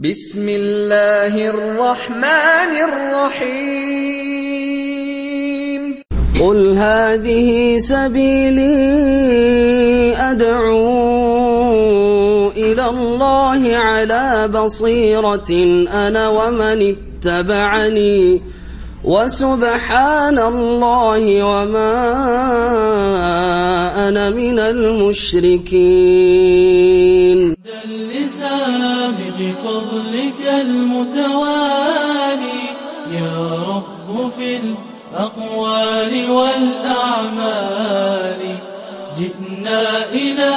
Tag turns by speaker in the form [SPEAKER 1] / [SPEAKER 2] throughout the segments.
[SPEAKER 1] بسم الله الرحمن الرحيم.
[SPEAKER 2] قل هذه سبيلي أدعو إلى الله على بصيرة أنا ومن اتبعني. وسبحان الله وما أنا من المشركين.
[SPEAKER 3] لسابق فضلك المتوالي يا رب في الأقوال والأعمال. جئنا إلى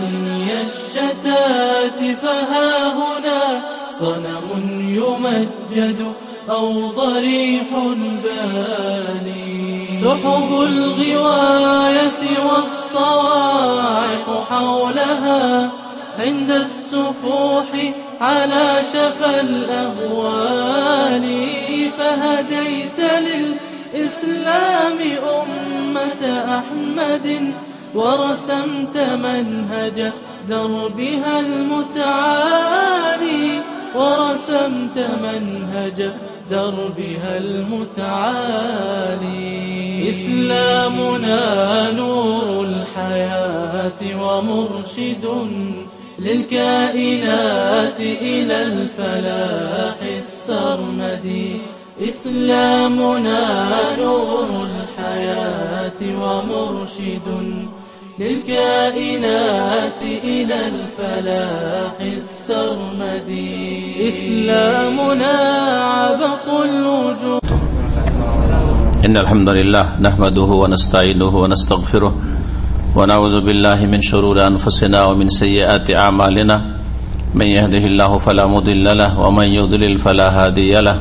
[SPEAKER 3] دنيا الشتات فها هنا صنم يمجد أو ضريح باني. سحب الغواية والصواعق حولها عند السفوح على شفا الأهوال. فهديت للإسلام أمة أحمد ورسمت منهج دربها المتعالي. ورسمت منهج دربها المتعالي. إسلامنا نور الحياة ومرشد للكائنات إلى الفلاح السرمدي. إسلامنا نور الحياة ومرشد للكائنات إلى الفلاح السرمدي. إسلامنا عبق الوجود.
[SPEAKER 4] إن الحمد لله نحمده ونستعينه ونستغفره ونعوذ بالله من شرور أنفسنا ومن سيئات أعمالنا. من يهده الله فلا مضل له ومن يضلل فلا هادي له.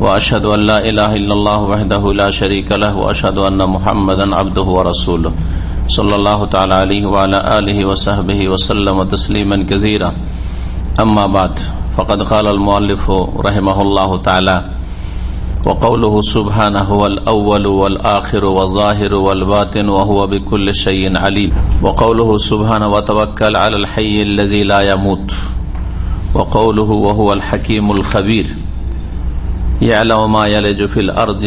[SPEAKER 4] وأشهد أن لا إله إلا الله وحده لا شريك له وأشهد أن محمدا عبده ورسوله. صلى الله تعالى عليه وعلى آله وصحبه وسلم تسليما كثيرا. أما بعد فقد قال المؤلف رحمه الله تعالى وقوله سبحانه هو الأول والآخر والظاهر والباطن وهو بكل شيء عليم. وقوله سبحانه وتوكل على الحي الذي لا يموت. وقوله وهو الحكيم الخبير. يعلم ما يلج في الأرض,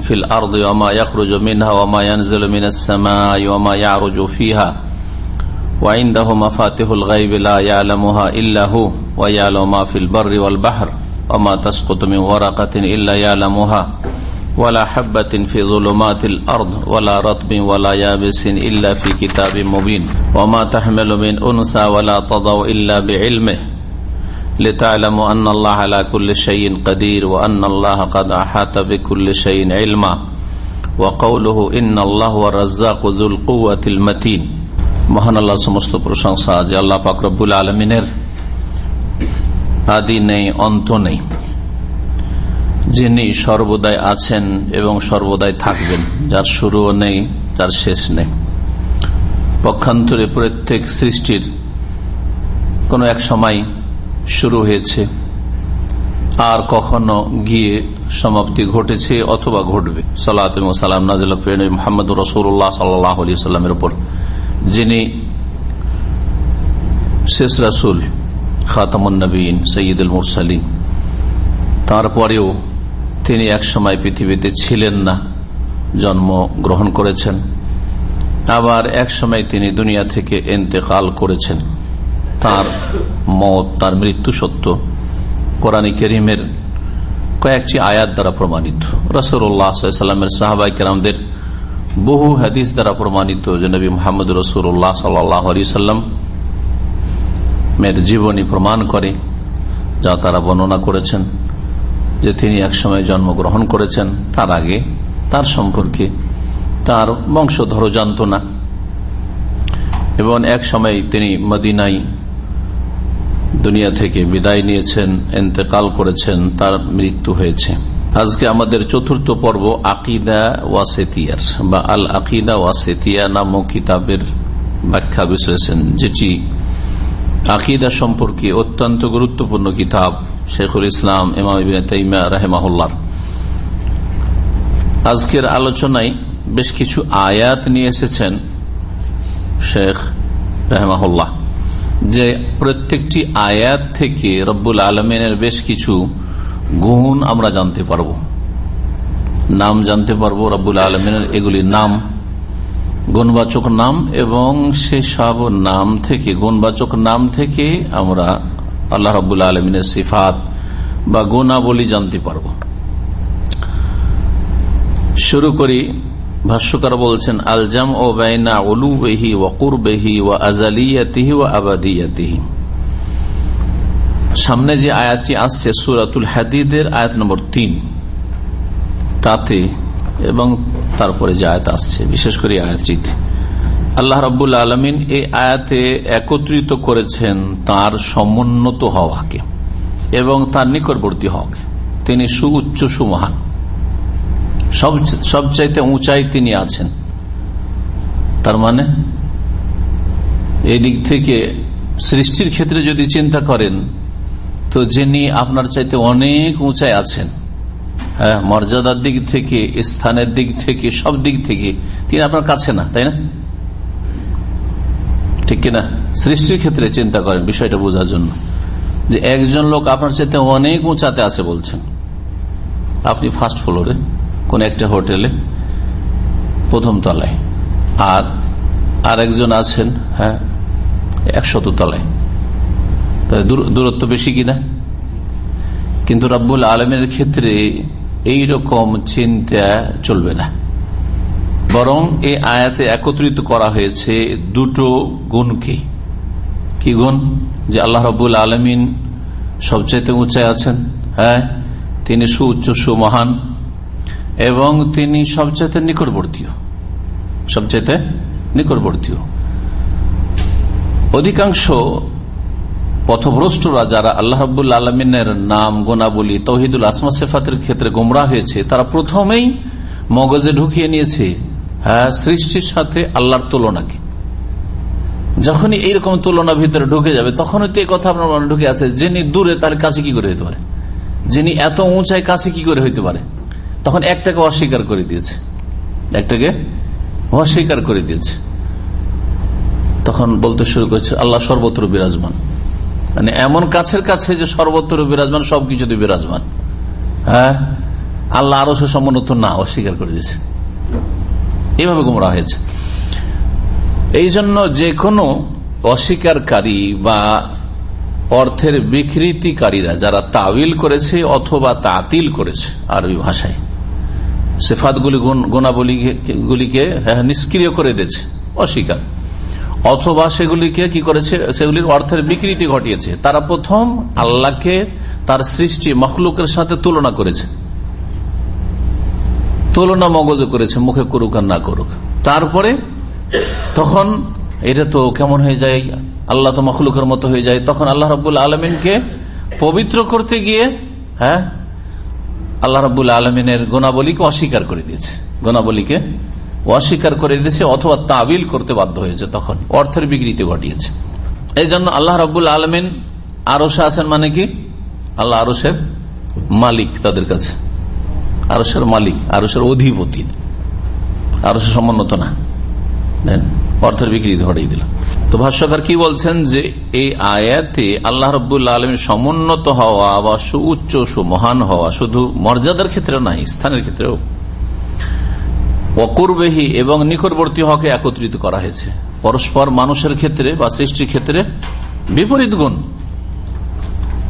[SPEAKER 4] في الأرض وما يخرج منها وما ينزل من السماء وما يعرج فيها. وعنده مفاتح الغيب لا يعلمها إلا هو ويعلم ما في البر والبحر وما تسقط من ورقة إلا يعلمها. ولا حبة في ظلمات الأرض ولا رطب ولا يابس إلا في كتاب مبين. وما تحمل من أنثى ولا تضع إلا بعلمه. لتعلموا أن الله على كل شيء قدير وأن الله قد أحاط بكل شيء علما وقوله إن الله والرزاق ذو القوة المتين মহান আল্লাহ সমস্ত প্রশংসা যে আল্লাহ পাকরবুল আলমিনের আদি নেই অন্ত নেই যিনি সর্বদাই আছেন এবং সর্বদাই থাকবেন যার শুরুও নেই যার শেষ নেই পক্ষান্তরে প্রত্যেক সৃষ্টির কোন এক সময় শুরু হয়েছে। আর কখনো গিয়ে সমাপ্তি ঘটেছে অথবা ঘটবে। সালাম নাজিল মোহাম্মদ রসুল্লাহ সাল্লাহ সাল্লামের উপর। যিনি শেষ রাসুল খাতামুন্নবীন সঈদুল মুরসালিন। তারপরেও তিনি এক সময় পৃথিবীতে ছিলেন না, জন্ম গ্রহণ করেছেন। আবার এক সময় তিনি দুনিয়া থেকে এন্তেকাল করেছেন। তার মত, তার মৃত্যু সত্য। কোরআনী করিমের কয়েকটি আয়াত দ্বারা প্রমাণিত। রসুল্লাহামের সাহাবাই কেরামদের বহু হাদিস দ্বারা প্রমাণিত যে নবী মোহাম্মদ রসুল্লাহ সাল্লাম মেয়ের জীবনী প্রমাণ করে, যা তারা বর্ণনা করেছেন, যে তিনি একসময় জন্মগ্রহণ করেছেন, তার আগে তার সম্পর্কে তার বংশধর জানত না। এবং এক সময় তিনি মদিনাই দুনিয়া থেকে বিদায় নিয়েছেন এতেকাল করেছেন, তার মৃত্যু হয়েছে। আজকে আমাদের চতুর্থ পর্ব আকিদা ওয়াসেতিয়ার বা আল আকিদা ওয়াসেতিয়া নামক কিতাবের ব্যাখ্যা বিশ্লেষণ, যেটি আকিদা সম্পর্কে অত্যন্ত গুরুত্বপূর্ণ কিতাব, শেখুল ইসলাম, ইমাম রাহেমাহুল্লার আজকের আলোচনায় বেশ কিছু আয়াত নিয়ে এসেছেন শেখ রাহমাহুল্লাহ। যে প্রত্যেকটি আয়াত থেকে রব্বুল আলমিনের বেশ কিছু গুণ আমরা জানতে পারব। নাম জানতে পারব রব্বুল আলমিনের এগুলি নাম। গুণবাচক নাম এবং সেসব নাম থেকে, গুণবাচক নাম থেকে আমরা আল্লাহ রব্বুল আলমিনের সিফাত বা গুণাবলী জানতে পারব। শুরু করি ভাষ্যকার বলছেন আলজাম ও বাইনা অলু বেহি ওকুর বেহি ও আজালিয়াতিহি ও আবাদিয়াতিহি। সামনে যে আয়াতটি আসছে, সুরাতুল হাদিদের আয়াত নম্বর তিন, তাতে এবং তারপরে যে আয়াত আসছে, বিশেষ করে আয়াতটিতে, আল্লাহ রব্বুল আলমিন এই আয়াতে একত্রিত করেছেন তার সমুন্নত হওয়াকে এবং তার নিকটবর্তী হওয়াকে। তিনি সুউচ্চ, সুমহান। সবচাইতে উঁচাই তিনি আছেন। তার মানে এই দিক থেকে সৃষ্টির ক্ষেত্রে যদি চিন্তা করেন, তো যিনি আপনার চাইতে অনেক উঁচাই আছেন হ্যাঁ মর্যাদার দিক থেকে, স্থানের দিক থেকে, সব দিক থেকে, তিনি আপনার কাছে না, তাই না? ঠিক কিনা? সৃষ্টির ক্ষেত্রে চিন্তা করেন বিষয়টা বোঝার জন্য। যে একজন লোক আপনার চাইতে অনেক উঁচাতে আছে বলছেন। আপনি ফার্স্ট ফ্লোরে কোন একটা হোটেলে প্রথম তলায়। আর আর একজন আছেন হ্যাঁ একশত তলায়। দূরত্ব বেশি কিনা? কিন্তু রব্বুল আলমের ক্ষেত্রে এই রকম চিন্তা চলবে না। বরং এই আয়াতে একত্রিত করা হয়েছে দুটো গুণকে। কি গুণ? যে আল্লাহ রবুল আলমিন সবচাইতে উঁচায় আছেন হ্যাঁ তিনি সুউচ্চ, সুমহান। এবং তিনি সবচাইতে নিকটবর্তীয় সবচাইতে নিকটবর্তীয় অধিকাংশ পথভ্রষ্টরা যারা আল্লাহ রবুল্লা আলমিনের নাম গোনাবলী তহিদুল আসমা সেফাতের ক্ষেত্রে গোমরা হয়েছে। তারা প্রথমেই মগজে ঢুকিয়ে নিয়েছে। হ্যাঁ সৃষ্টির সাথে আল্লাহর তুলনাকে। যখনই এইরকম তুলনা ভিতরে ঢুকে যাবে, তখনই তো এই কথা আপনার মনে ঢুকে আছে, যিনি দূরে তার কাছে কি করে হইতে পারে? যিনি এত উঁচায় কাছে কি করে হইতে পারে? তখন একটাকে অস্বীকার করে দিয়েছে। একটাকে অস্বীকার করে দিয়েছে। তখন বলতে শুরু করেছে, আল্লাহ সর্বত্র বিরাজমান। মানে এমন কাছের কাছে যে সর্বত্র বিরাজমান সবকিছুতে বিরাজমান। হ্যাঁ? আল্লাহ আরও সমুন্নত না, অস্বীকার করে দিয়েছে। এইভাবে গুমরা হয়েছে। এই জন্য যে কোনো অস্বীকারকারী বা অর্থের বিকৃতিকারীরা, যারা তাবিল করেছে অথবা তাতিল করেছে আরবি ভাষায় সেফাতগুলি গুণাবলীগুলিকে নিষ্ক্রিয় করে দিয়েছে, অস্বীকার। অথবা সেগুলিকে কি করেছে? সেগুলির অর্থের বিকৃতি ঘটিয়েছে। তারা প্রথম আল্লাহকে, তার সৃষ্টি মখলুকের সাথে তুলনা করেছে। তুলনা মগজে করেছে, মুখে করুক আর না করুক। তারপরে তখন এটা তো কেমন হয়ে যায়? আল্লাহ তো মখলুকের মতো হয়ে যায়। তখন আল্লাহ রবুল্লা আলমিনকে পবিত্র করতে গিয়ে হ্যাঁ আল্লাহ রবুল্লা আলমিনের গোনাবলীকে অস্বীকার করে দিয়েছে। গোনাবলীকে অস্বীকার করে দিয়েছে অথবা তাবিল করতে বাধ্য হয়েছে তখন। অর্থের বিকৃতি ঘটিয়েছে। এই জন্য আল্লাহ রবুল আলমিন আরসে আছেন মানে কি? আল্লাহ আরসের মালিক তাদের কাছে। আরসের মালিক আরসের অধিপতি। আরসের সমন্বত না। অর্থের বিকৃতি ঘটাই দিল তো ভাষ্যকার কি বলছেন যে এই আয়াতে আল্লাহ রবুল্লা আলমীর সমুন্নত হওয়া বা সুউচ্চ, সুমহান হওয়া শুধু মর্যাদার ক্ষেত্রে নাই, স্থানের ক্ষেত্রেও। অকুরবেহী এবং নিকটবর্তী হকে একত্রিত করা হয়েছে। পরস্পর মানুষের ক্ষেত্রে বা সৃষ্টির ক্ষেত্রে বিপরীত গুণ।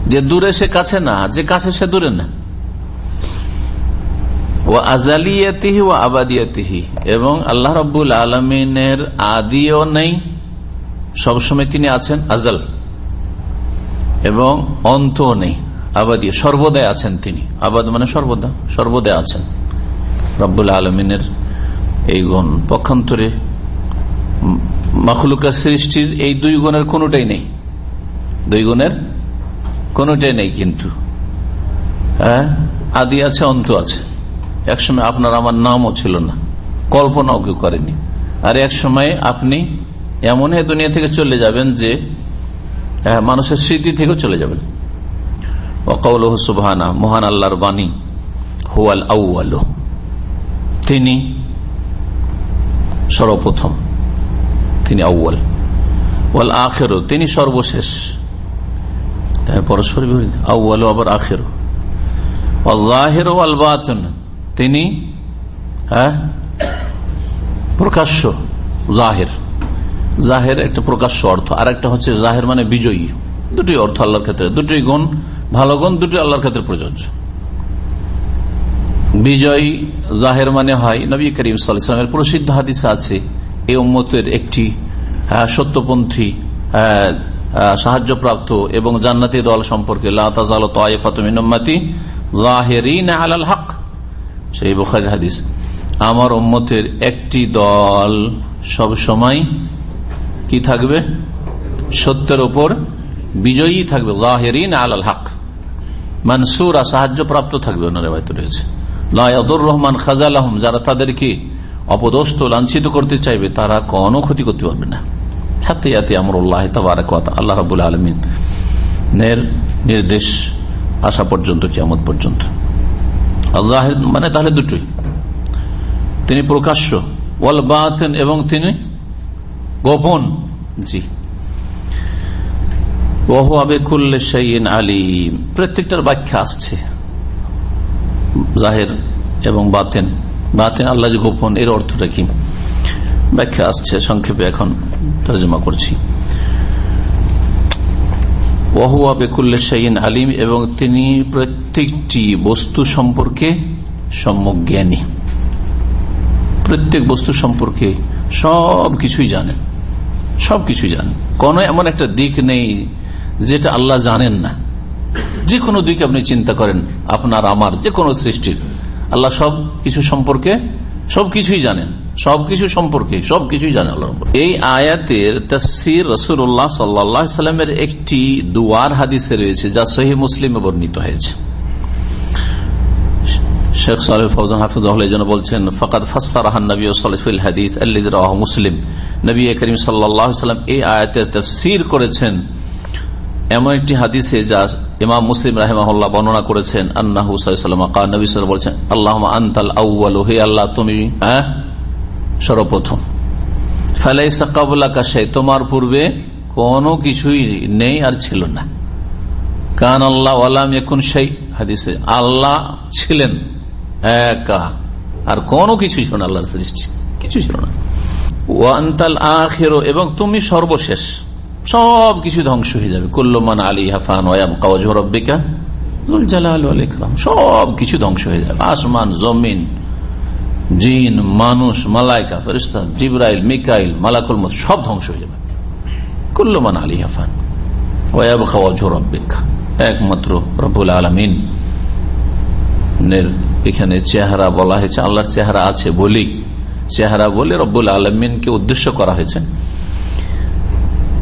[SPEAKER 4] যে দূরে সে কাছে না, যে কাছে সে দূরে না। ও আজালিয়াতিহি ও আবাদিয়াতিহি। এবং আল্লাহ রব্বুল আলমিনের আদিও নেই, সবসময় তিনি আছেন আজাল। এবং অন্ত নেই, আবাদিয়া, সর্বদাই আছেন তিনি। আবাদ মানে সর্বদা, সর্বদাই আছেন। রব্বুল আলমিনের এই গুণ পক্ষান্তরে মখলুকা সৃষ্টির এই দুই গুণের কোনটাই নেই। দুই গুণের কোনটাই নেই কিন্তু। হ্যাঁ? আদি আছে, অন্ত আছে। একসময় আপনার আমার নামও ছিল না। কল্পনাও কেউ করেনি। আর এক সময় আপনি এমন দুনিয়া থেকে চলে যাবেন যে মানুষের স্মৃতি থেকেও চলে যাবেন। অকাউল সুবাহানা, মহান আল্লাহর বাণী, হুয়াল আউআল তিনি সর্বপ্রথম, তিনি আউ্য়াল ওয়াল আখেরো, তিনি সর্বশেষ। পরস্পর আউ্বাল আবার আখেরো। জাহের আল বাতন। তিনি হ্যাঁ? প্রকাশ্য জাহের। জাহের একটা প্রকাশ্য অর্থ। আর একটা হচ্ছে জাহের মানে বিজয়ী। দুটি অর্থ আল্লাহর ক্ষেত্রে। দুটি গুণ ভালো গুণ দুটি আল্লাহর ক্ষেত্রে প্রযোজ্য। বিজয়ী জাহের মানে হয় নবী করিম সাল্লামের প্রসিদ্ধ হাদিস আছে এই উম্মতের একটি আহ, সত্যপন্থী আহ, সাহায্যপ্রাপ্ত এবং জান্নাতি দল সম্পর্কে আলাল হক। সেই বুখারি হাদিস। আমার উম্মতের একটি দল সব সময় কি থাকবে? সত্যের ওপর বিজয়ী থাকবে। জাহেরিন আলাল হক। মানসুরা সাহায্য প্রাপ্ত থাকবে ওনার বাড়িতে রয়েছে। লায়াদুর রহমান খাজাল আহম যারা তাদেরকে অপদস্থ, লাঞ্ছিত করতে চাইবে, তারা কোনো ক্ষতি করতে পারবে না। হাতে হাতে আমরুল্লাহ আল্লাহ রাবুল আলমিন নির্দেশ আসা পর্যন্ত, কিয়ামত পর্যন্ত। মানে তাহলে দুটোই। তিনি প্রকাশ্য, ওয়াল বাতেন এবং তিনি গোপন। জি। ওহু আবেকুল্লে সাইন আলিম। প্রত্যেকটার ব্যাখ্যা আসছে। জাহের এবং বাতেন। বাতেন আল্লাহ গোপন, এর অর্থটা কি? ব্যাখ্যা আসছে, সংক্ষেপে এখন তর্জমা করছি। ওহুয়া বেকুল্লে সাইন আলিম এবং তিনি প্রত্যেকটি বস্তু সম্পর্কে সম্যক জ্ঞানী। প্রত্যেক বস্তু সম্পর্কে সব কিছুই জানেন সব কিছুই জানেন কোন এমন একটা দিক নেই যেটা আল্লাহ জানেন না। যে কোনো দিকে আপনি চিন্তা করেন, আপনার, আমার যে কোনো সৃষ্টির। আল্লাহ সব কিছু সম্পর্কে সবকিছুই জানেন। সবকিছু সম্পর্কে সবকিছুই জানেন আল্লাহ এই আয়াতের তফসির রসুল্লাহ সাল্লা সাল্লামের একটি দুয়ার হাদিসে রয়েছে, যা সহি মুসলিমে বর্ণিত হয়েছে। শেখ সাহেব ফৌজান হাফিজুল যেন বলছেন ফকাত ফাসারাহান নবী সালিফুল হাদিস আল্লাহ মুসলিম। নবী করিম সাল্লাম এই আয়াতের তফসির করেছেন। এমন একটি হাদিসে যা ইমাম মুসলিম রাহেমাহুল্লাহ বর্ণনা করেছেন আন্না হুসাইসাল্লাম নবী বলছেন আল্লাহ আন্তাল আউ্ল হে আল্লাহ তুমি হ্যাঁ সর্বপ্রথম। ফেলাই সাকাবুল্লা কাশাই তোমার পূর্বে কোনো কিছুই নেই আর ছিল না। কান আল্লাহ আলাম এখন সেই হাদিসে আল্লাহ ছিলেন। একা। আর কোনো কিছু ছিল না আল্লাহর সৃষ্টি। কিছু ছিল না। ওয়ান্তাল আখের, এবং তুমি সর্বশেষ। সব কিছু ধ্বংস হয়ে যাবে। কুল্লমান আলী হাফান কাওয়াজরব্বিকা সব কিছু ধ্বংস হয়ে যাবে। আসমান, জমিন, জিন, মানুষ, মালাইকা ফেরিস্তা জিব্রাইল, মিকাইল, মালাকুল মত সব ধ্বংস হয়ে যাবে। কুল্লমান আলী হাফান ওয়াব খাওয়াজরব্বিকা একমাত্র রবুল আলমিন এখানে চেহারা বলা হয়েছে, আল্লাহর চেহারা আছে বলি। চেহারা বলে রব্বুল আলমিনকে উদ্দেশ্য করা হয়েছে।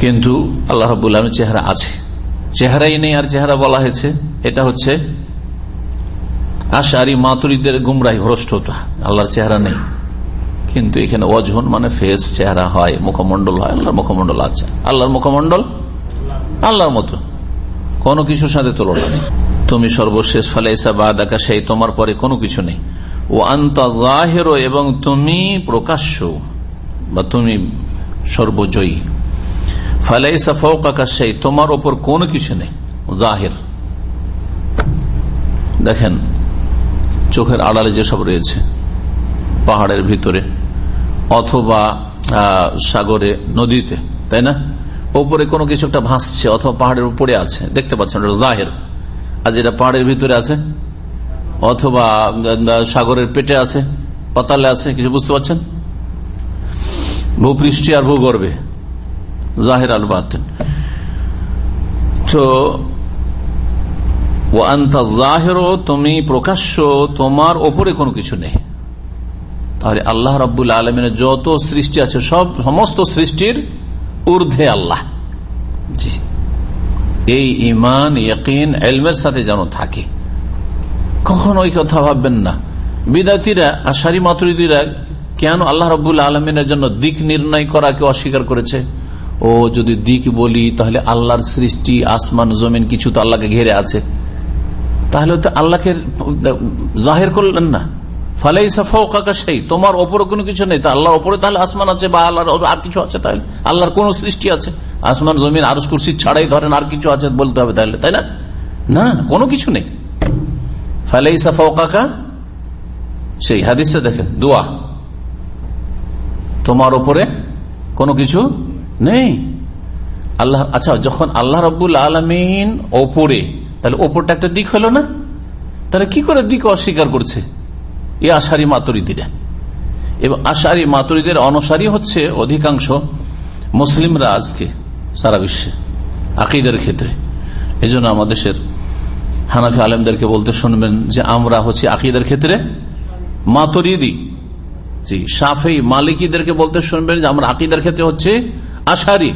[SPEAKER 4] কিন্তু আল্লাহ রবুল আলমের চেহারা আছে। চেহারাই নেই আর চেহারা বলা হয়েছে। এটা হচ্ছে আশারি মাতুরিদের গুমরাই ভ্রষ্টতা আল্লাহর চেহারা নেই। কিন্তু এখানে অজন মানে ফেস, চেহারা হয় মুখমন্ডল হয়, আল্লাহর মুখমন্ডল আছে। আল্লাহর মুখমন্ডল আল্লাহর মতো। কোনো কিছুর সাথে তুলনা নেই। তুমি সর্বশেষ, ফালাইসা বা দেখা সেই তোমার পরে কোনো কিছু নেই। ও আন্তাহের এবং তুমি প্রকাশ্য, বা তুমি সর্বজয়ী। ফালাইসা ফৌকাকা সেই তোমার ওপর কোনো কিছু নেই। জাহের। দেখেন, চোখের আড়ালে যেসব রয়েছে, পাহাড়ের ভিতরে, অথবা সাগরে, নদীতে, তাই না? ওপরে কোনো কিছু একটা ভাসছে, অথবা পাহাড়ের উপরে আছে। দেখতে পাচ্ছেন জাহের। আর যেটা পাহাড়ের ভিতরে আছে, অথবা সাগরের পেটে আছে, পাতালে আছে, কিছু বুঝতে পারছেন? ভূপৃষ্ঠি আর ভূগর্ভে। জাহের আল বাতেন। তো তুমি প্রকাশ্য, তোমার ওপরে কোনো কিছু নেই। তাহলে আল্লাহ রব্বুল আলমিনের যত সৃষ্টি আছে, সব সমস্ত সৃষ্টির ঊর্ধ্বে আল্লাহ। জি। এই ইমান ইয়কিন, এলমের সাথে যেন থাকে। কখনো ওই কথা ভাববেন না। বিদাতিরা, আশারি মাতুরিদিরা, কেন আল্লাহ রবুল্লা আলমিনের জন্য দিক নির্ণয় করাকে অস্বীকার করেছে? ও, যদি দিক বলি, তাহলে আল্লাহর সৃষ্টি, আসমান, জমিন কিছু তো আল্লাহকে ঘেরে আছে। তাহলে তো আল্লাহকে জাহের করলেন না। সাফা সেই তোমার ওপরে কোনো কিছু নেই। তা আল্লাহর ওপরে তাহলে আসমান আছে বা আল্লাহর আর কিছু আছে তাহলে? আল্লাহর কোন সৃষ্টি আছে? আসমান জমিন আরস কুর্সি ছাড়াই ধরেন আর কিছু আছে বলতে হবে তাহলে তাই না? না। কোনো কিছু নেই। ফালাই সাফাকা সেই হাদিসটা দেখেন দোয়া। তোমার ওপরে কোনো কিছু নেই। আল্লাহ আচ্ছা যখন আল্লাহ রব্বুল আলমিন ওপরে তাহলে ওপরটা একটা দিক হলো না? তাহলে কি করে দিক অস্বীকার করছে? এ আশারি মাতরিদিরা। এবং আশারি মাতরিদের অনুসারী হচ্ছে অধিকাংশ মুসলিমরা আজকে। সারা বিশ্বে, আকিদের ক্ষেত্রে। এই জন্য আমাদের দেশের হানাফি আলমদেরকে বলতে শুনবেন যে আমরা হচ্ছে আকিদের ক্ষেত্রে মাতরিদি। জি সাফেই মালিকীদেরকে বলতে শুনবেন যে আমরা আকিদের ক্ষেত্রে হচ্ছে আশারি।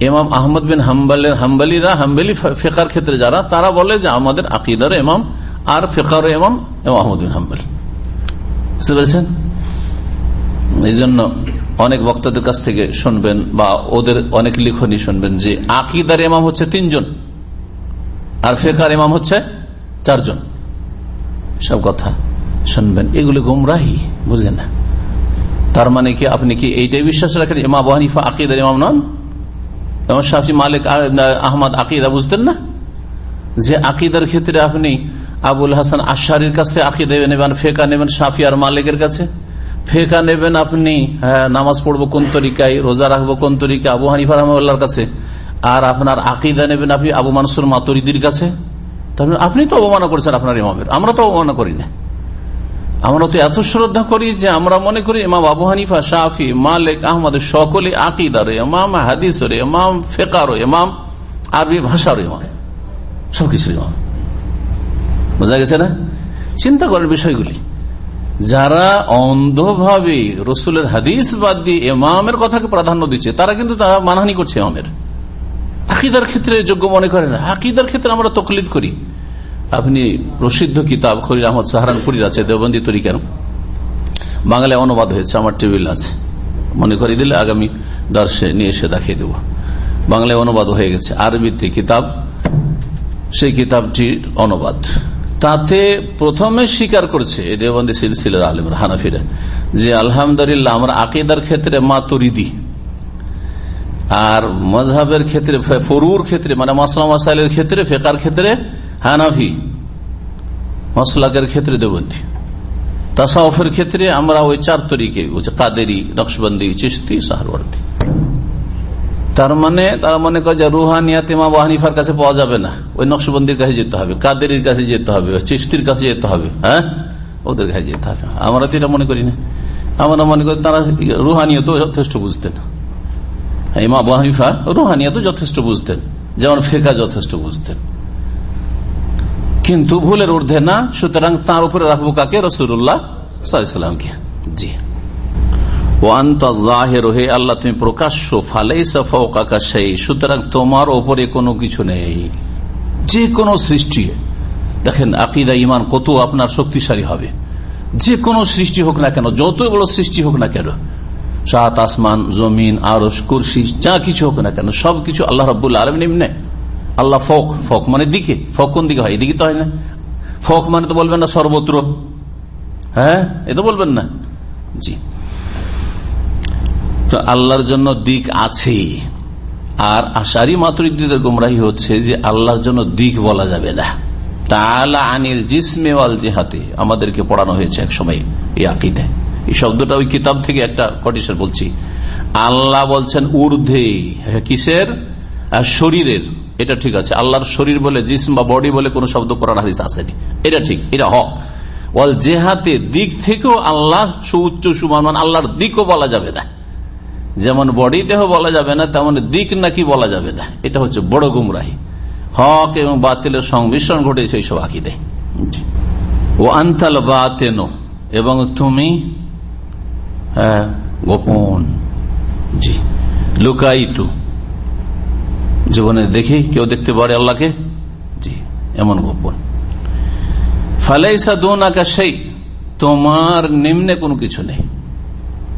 [SPEAKER 4] এমাম আহমদ বিন হাম্বালের হাম্বালিরা, হাম্বালি ফেকার ক্ষেত্রে যারা, তারা বলে যে আমাদের আকিদার এমাম আর ফেকার এমাম এবং আহমদ বিন হাম্বাল। বুঝতে পেরেছেন? এই জন্য অনেক বক্তাদের কাছ থেকে শুনবেন বা ওদের অনেক লিখনই শুনবেন যে আকিদার এমাম হচ্ছে তিনজন আর ফেকার এমাম হচ্ছে চারজন। সব কথা শুনবেন। এগুলো গুমরাহি বুঝে না। তার মানে কি আপনি কি এইটাই বিশ্বাস রাখেন? ইমা বহানিফা আকিদার ইমাম নন? এবং শাহি মালিক আহমদ আকিদা বুঝতেন না? যে আকিদার ক্ষেত্রে আপনি আবুল হাসান আশারির কাছে আকিদা নেবেন, ফেকা নেবেন শাফি আর মালিকের কাছে। ফেকা নেবেন আপনি হ্যাঁ নামাজ পড়ব কোন তরিকায়, রোজা রাখব কোন তরিকা আবু হানিফা রহমার কাছে। আর আপনার আকিদা নেবেন আপনি আবু মানসুর মাতরিদির কাছে। আপনি তো অবমাননা করছেন আপনার ইমামের, আমরা তো অবমাননা করি না। আমরা তো এত শ্রদ্ধা করি যে আমরা মনে করি ইমাম আবু হানিফা শাহি মালিক, আহমদ, সকলে আকিদার ইমাম হাদিসের ইমাম ফেকার ইমাম আরবি ভাষার ইমাম। সবকিছু ইমাম। বোঝা গেছে না? চিন্তা করেন বিষয়গুলি। যারা অন্ধভাবে রসুলের হাদিস বাদ দিয়ে এমামের কথাকে প্রাধান্য দিচ্ছে, তারা কিন্তু তারা মানহানি করছে ইমামের। আকিদার ক্ষেত্রে যোগ্য মনে করেন আকিদার ক্ষেত্রে আমরা তকলিদ করি। আপনি প্রসিদ্ধ কিতাব খরির আহমদ সাহারানপুরির আছে দেবন্দী তরিকার বাংলায় অনুবাদ হয়েছে, আমার টেবিল আছে। মনে করি দিলে আগামী দর্শে নিয়ে এসে দেখিয়ে দেব। বাংলায় অনুবাদ হয়ে গেছে। আরবিতে কিতাব, সেই কিতাবটির অনুবাদ। তাতে প্রথমে স্বীকার করছে দেবন্দী সিলসিলার আলম হানাফিরা, যে আলহামদুলিল্লাহ আমরা আকিদার ক্ষেত্রে মাতুরিদি, আর মজহাবের ক্ষেত্রে ফরুর ক্ষেত্রে মানে মাসলা মাসাইলের ক্ষেত্রে, ফেকার ক্ষেত্রে হানাফি, মসলাকের ক্ষেত্রে দেবন্দী তাসাউফের ক্ষেত্রে আমরা ওই চার তরিকে কাদেরি, নকশবন্দি চিস্তি সাহারবর্তী তার মানে তারা মনে করে যে রুহানিয়াত ইমা হানিফার কাছে পাওয়া যাবে না। ওই নকশবন্দির কাছে যেতে হবে, কাদেরির কাছে যেতে হবে চিস্তির কাছে যেতে হবে হ্যাঁ? ওদের কাছে যেতে হবে। আমরা তো এটা মনে করি না। আমরা মনে করি তারা রুহানিয়ত যথেষ্ট বুঝতেন। ইমা হানিফা রুহানিয়ত যথেষ্ট বুঝতেন। যেমন ফেকা যথেষ্ট বুঝতেন। কিন্তু ভুলের ঊর্ধ্বে না, সুতরাং তার উপরে রাখব কাকে? রসুল্লাহ সাল্লামকে জি। ও আন্তর হে আল্লাহ, তুমি প্রকাশ্য, ফালাইসা সেই সুতরাং তোমার ওপরে কোনো কিছু নেই। যে কোনো সৃষ্টি, দেখেন, আকিদা ইমান কত আপনার শক্তিশালী হবে। যে কোনো সৃষ্টি হোক না কেন যত বড় সৃষ্টি হোক না কেন, সাত আসমান, জমিন আরস কুরসি, যা কিছু হোক না কেন, সবকিছু আল্লাহ রবুল্লা আলম আল্লাহ ফক ফক মানে দিকে, ফক কোন দিকে হয়? এদিকে তো হয় না। ফক মানে তো বলবেন না সর্বত্র। হ্যাঁ? এ তো বলবেন না। জি। তো আল্লাহর জন্য দিক আছে আর আশারি মাতৃদের গুমরাহি হচ্ছে যে আল্লাহর জন্য দিক বলা যাবে না। তালা আনিল জিসমে জেহাতে। আমাদেরকে পড়ানো হয়েছে এক সময় এই আকিদে। এই শব্দটা ওই কিতাব থেকে একটা কটিসের বলছি। আল্লাহ বলছেন ঊর্ধ্বে। কিসের? শরীরের। এটা ঠিক আছে। আল্লাহর শরীর বলে জিসম বা বডি বলে কোন শব্দ করার হাদিস আসেনি। এটা ঠিক। এটা হক। ওয়াল জেহাতে, দিক থেকেও আল্লাহ সুউচ্চ সুমান আল্লাহর দিকও বলা যাবে না। যেমন বডিতেও বলা যাবে না, তেমন দিক নাকি বলা যাবে না। এটা হচ্ছে বড় গুমরাহি। হক এবং বাতিলের সংমিশ্রণ ঘটেছে এইসব আকিদে। ও আন্তাল বাতেন, এবং তুমি গোপন। জি। লুকাইতু জীবনে দেখি, কেউ দেখতে পারে আল্লাহকে? জি, এমন গোপন। ফালাইসা দোনাকা সেই তোমার নিম্নে কোনো কিছু নেই।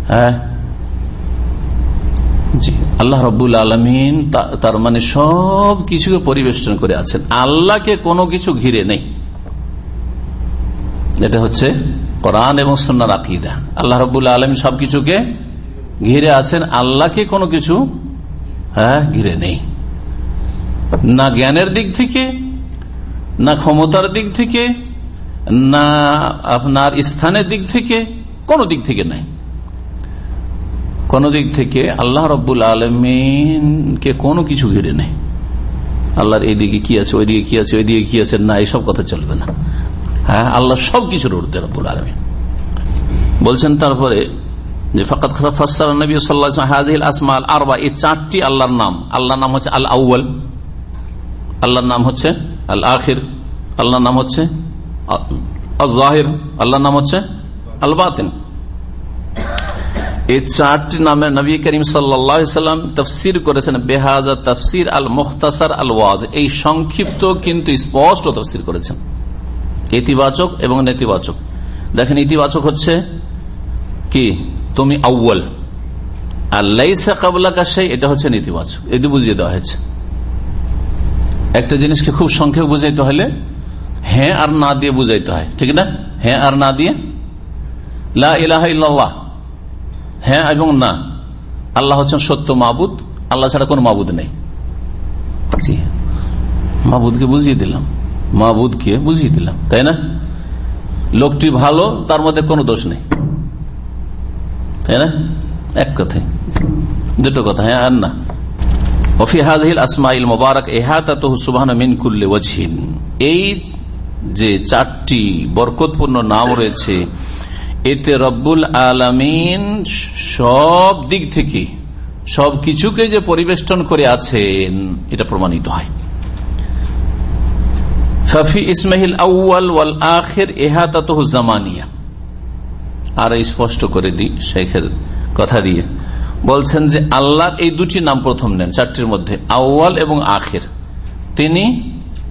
[SPEAKER 4] হ্যাঁ? জি আল্লাহ রব্বুল আলমিন তার মানে সব কিছুকে পরিবেষ্টন করে আছেন। আল্লাহকে কোনো কিছু ঘিরে নেই। এটা হচ্ছে কোরআন এবং সন্ন্যার আকিদা। আল্লাহ রব্বুল আলমিন সবকিছুকে ঘিরে আছেন। আল্লাহকে কোনো কিছু হ্যাঁ ঘিরে নেই। না জ্ঞানের দিক থেকে, না ক্ষমতার দিক থেকে, না আপনার স্থানের দিক থেকে, কোন দিক থেকে নাই। কোন দিক থেকে আল্লাহ রব্বুল আলমিনকে কোনো কিছু ঘিরে নেই। আল্লাহর এইদিকে কি আছে ওইদিকে কি আছে ওইদিকে কি আছে, না এইসব কথা চলবে না। হ্যাঁ আল্লাহ সবকিছুর উর্ধে রব্বুল আলমিন। বলছেন তারপরে যে ফকাত ফাসার নবী সাল্লাহ আসমাল আরবা এই চারটি আল্লাহর নাম। আল্লাহর নাম হচ্ছে আল আউ্ল আল্লাহর নাম হচ্ছে আল আখির আল্লাহর নাম হচ্ছে জাহির আল্লাহর নাম হচ্ছে আল বাতিন এই চারটি নামে নবী করিম সাল্লাম তফসির করেছেন বেহাজা তফসির আল মুখতাসার আল ওয়াজ এই সংক্ষিপ্ত কিন্তু স্পষ্ট তফসির করেছেন। ইতিবাচক এবং নেতিবাচক। দেখেন, ইতিবাচক হচ্ছে কি? তুমি আউ্ল আর লাইসা কাবলা কাশাই এটা হচ্ছে নেতিবাচক। এটি বুঝিয়ে দেওয়া হয়েছে। একটা জিনিসকে খুব সংক্ষেপ বুঝাইতে হলে হ্যাঁ আর না দিয়ে বুঝাইতে হয়। ঠিক না? হ্যাঁ আর না দিয়ে? লা ইলাহা ইল্লাল্লাহ। হ্যাঁ এবং না। আল্লাহ হচ্ছেন সত্য মাবুদ, আল্লাহ ছাড়া কোন মাবুদ নেই। জি। মাবুদকে বুঝিয়ে দিলাম। মাবুদকে বুঝিয়ে দিলাম, তাই না? লোকটি ভালো, তার মধ্যে কোনো দোষ নেই। তাই না? এক কথায়। দুটো কথা হ্যাঁ আর না। এই যে চারটি বরকতপূর্ণ নাম রয়েছে এতে রব্বুল আলমিন সব দিক থেকে সব কিছুকে যে পরিবেষ্টন করে আছেন, এটা প্রমাণিত হয়। ফাফি ইসমাহিল আউ্ল ওয়াল আখের এহাতাত জামানিয়া। আর স্পষ্ট করে দিই শেখের কথা দিয়ে। বলছেন যে আল্লাহর এই দুটি নাম প্রথম নেন, চারটির মধ্যে, আউ্য়াল এবং আখের। তিনি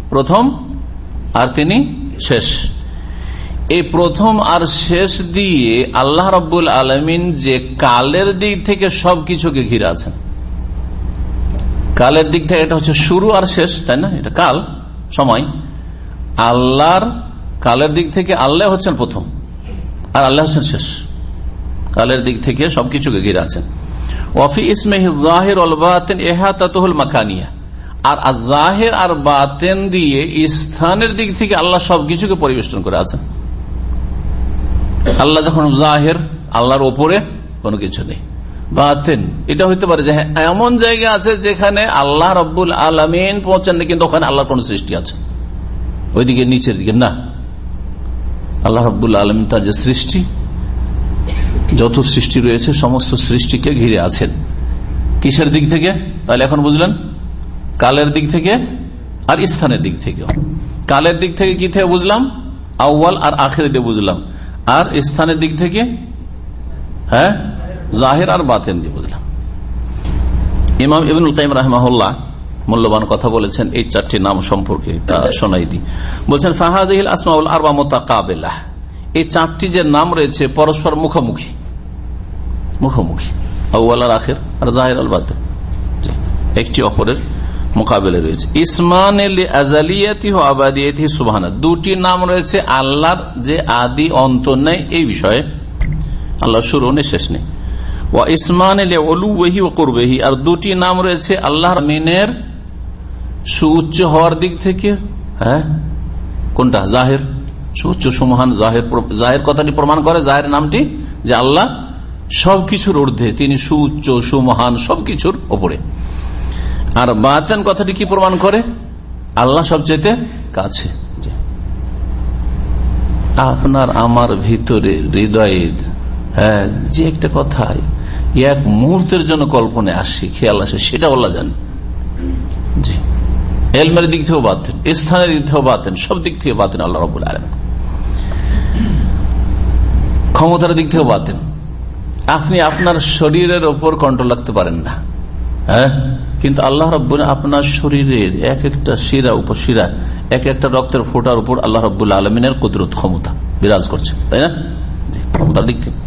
[SPEAKER 4] প্রথম আর তিনি শেষ। এই প্রথম আর শেষ দিয়ে আল্লাহ রব্বুল আলমিন যে কালের দিক থেকে সবকিছুকে ঘিরে আছেন। কালের দিক থেকে এটা হচ্ছে শুরু আর শেষ, তাই না? এটা কাল, সময়। আল্লাহর কালের দিক থেকে আল্লাহ হচ্ছেন প্রথম, আর আল্লাহ হচ্ছেন শেষ। কালের দিক থেকে সবকিছুকে ঘিরে আছেন। ওয়াফি ইসমেহ জাহির অলবাতেন এহাতাতহুল মাকানিয়া। আর জাহের আর বাতেন দিয়ে স্থানের দিক থেকে আল্লাহ সবকিছুকে পরিবেষ্টন করে আছেন। আল্লাহ যখন জাহের আল্লাহর ওপরে কোনো কিছু নেই। বাতেন। এটা হইতে পারে যে হ্যাঁ, এমন জায়গা আছে যেখানে আল্লাহ রব্বুল আলমিন পৌঁছান কিন্তু ওখানে আল্লাহর কোন সৃষ্টি আছে। ওইদিকে নিচের দিকে না। আল্লাহ রব্বুল আলমিন তার যে সৃষ্টি যত সৃষ্টি রয়েছে সমস্ত সৃষ্টিকে ঘিরে আছেন। কিসের দিক থেকে? তাহলে এখন বুঝলেন? কালের দিক থেকে আর স্থানের দিক থেকে কালের দিক থেকে কি থেকে বুঝলাম? আউ্বাল আর আখের দিয়ে বুঝলাম। আর স্থানের দিক থেকে? হ্যাঁ? জাহের আর বাতেন দিয়ে বুঝলাম। ইমাম ইবনুল কাইম রাহমাহুল্লাহ মূল্যবান কথা বলেছেন, এই চারটি নাম সম্পর্কে শোনাই দি বলছেন ফাহাদ আসমাউল আরবা মোতাকাবেলা এই চারটি যে নাম রয়েছে, পরস্পর মুখোমুখি। মুখোমুখি। আউ্বাল আর আখের, আর জাহের আল বাতেন একটি অপরের মোকাবেলে রয়েছে। ইসমান সুবাহানা দুটি নাম রয়েছে আল্লাহর যে আদি অন্ত নেই এই বিষয়ে। আল্লাহ শুরু নেই, শেষ নেই। ও ইসমান অলুহি ও করবেহি, আর দুটি নাম রয়েছে আল্লাহর মিনের সুউচ্চ হওয়ার দিক থেকে হ্যাঁ? কোনটা? জাহের। সুউচ্চ, সুমহান, জাহের জাহের কথাটি প্রমাণ করে, জাহের নামটি যে আল্লাহ সবকিছুর ঊর্ধ্বে, তিনি সুউচ্চ, সুমহান সবকিছুর ওপরে। আর বাতেন কথাটি কি প্রমাণ করে? আল্লাহ সবচেয়ে কাছে। আপনার আমার ভিতরে হৃদয়ে হ্যাঁ যে একটা কথা এক মুহূর্তের জন্য কল্পনায় আসে, খেয়াল আসে, সেটা আল্লাহ জানে। জি। এলমের দিক থেকেও বাতেন স্থানের দিক থেকেও বাতেন সব দিক থেকে বাতেন আল্লাহ রবুল আলম ক্ষমতার দিক থেকেও বাতেন আপনি আপনার শরীরের ওপর কন্ট্রোল রাখতে পারেন না। হ্যাঁ? কিন্তু আল্লাহ রব্বুল আপনার শরীরের এক একটা শিরা উপশিরা এক একটা রক্তের ফোটার উপর আল্লাহ রব্বুল আলমিনের কুদরত ক্ষমতা বিরাজ করছে, তাই না? ক্ষমতার দিক থেকে।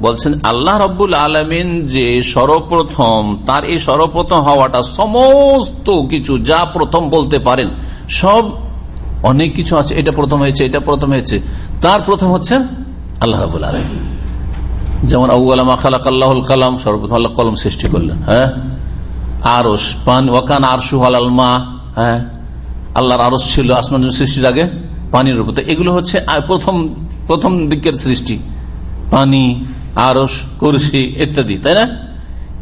[SPEAKER 4] বলছেন, আল্লাহ রব্বুল আলমিন যে সর্বপ্রথম, তার এই সর্বপ্রথম হওয়াটা সমস্ত কিছু যা প্রথম বলতে পারেন, সব অনেক কিছু আছে। এটা প্রথম হয়েছে, এটা প্রথম হয়েছে। তার প্রথম হচ্ছে আল্লাহ রাবুল আলম যেমন আউ্লামা খালাক আল্লাহুল কালাম, সর্বপ্রথম আল্লাহ কলম সৃষ্টি করলেন হ্যাঁ? আরস পান ওয়াকান আরশু আল মা হ্যাঁ? আল্লাহর আরস ছিল আসমান সৃষ্টির আগে, পানির উপর। এগুলো হচ্ছে প্রথম প্রথম দিকের সৃষ্টি। পানি আরস কুরসি ইত্যাদি, তাই না?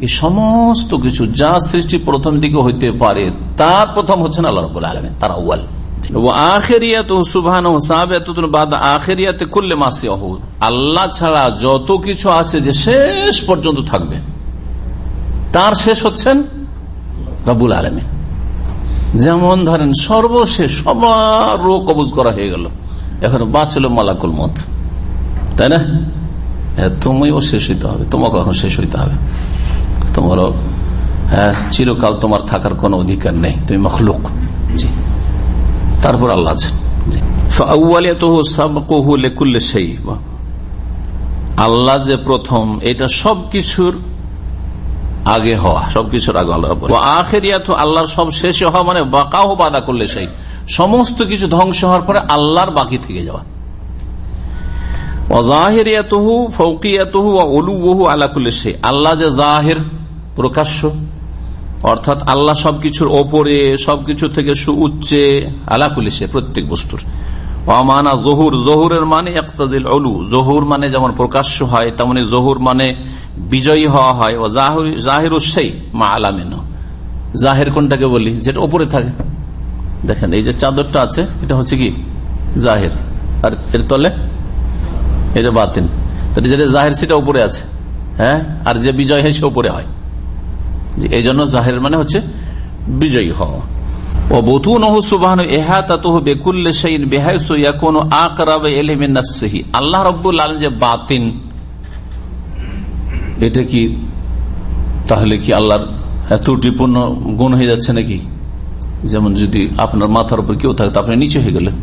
[SPEAKER 4] এই সমস্ত কিছু যা সৃষ্টি প্রথম দিকে হইতে পারে, তার প্রথম হচ্ছেন আল্লাহ রব আলমেন, তারা আল্লাহ ছাড়া যত কিছু আছে যে শেষ পর্যন্ত থাকবে। তার শেষ হচ্ছেন রবুল আলমী যেমন ধরেন সর্বশেষ সবার রোগ কবজ করা হয়ে গেল। এখন বাঁচল মালাকুল মত তাই না? তুমিও শেষ হইতে হবে। তোমাকে এখন শেষ হইতে হবে। তোমারও হ্যাঁ চিরকাল তোমার থাকার কোন অধিকার নেই। তুমি মখলুক। জি। তারপর আল্লাহ আল্লাহ যে প্রথম, এটা সবকিছুর আগে হওয়া, সবকিছুর আগে আল্লাহ তো আল্লাহর সব শেষে হওয়া মানে বাঁকাহ বাদা করলে সেই সমস্ত কিছু ধ্বংস হওয়ার পরে আল্লাহর বাকি থেকে যাওয়া। আল্লাহ যে জাহের, প্রকাশ্য অর্থাৎ আল্লাহ সবকিছুর ওপরে, সবকিছু থেকে সুউচ্চে আলাকুলি সে প্রত্যেক বস্তুর। অমানা জহুর, জহুরের মানে একতাজিল অলু জহুর মানে যেমন প্রকাশ্য হয়, তেমনি জহুর মানে বিজয়ী হওয়া হয়। ও জাহির সেই মা আলামেন জাহের কোনটাকে বলি? যেটা ওপরে থাকে। দেখেন, এই যে চাদরটা আছে, এটা হচ্ছে কি? জাহের। আর এর তলে? এটা বাতিন যেটা জাহের, সেটা উপরে আছে। হ্যাঁ? আর যে বিজয় হয়, সে উপরে হয়। এই জন্য জাহের মানে হচ্ছে বিজয়ী হওয়া। যে বাতিন, এটা কি তাহলে কি আল্লাহর ত্রুটিপূর্ণ গুণ হয়ে যাচ্ছে নাকি? যেমন যদি আপনার মাথার উপর কেউ থাকে আপনি নিচে হয়ে গেলেন।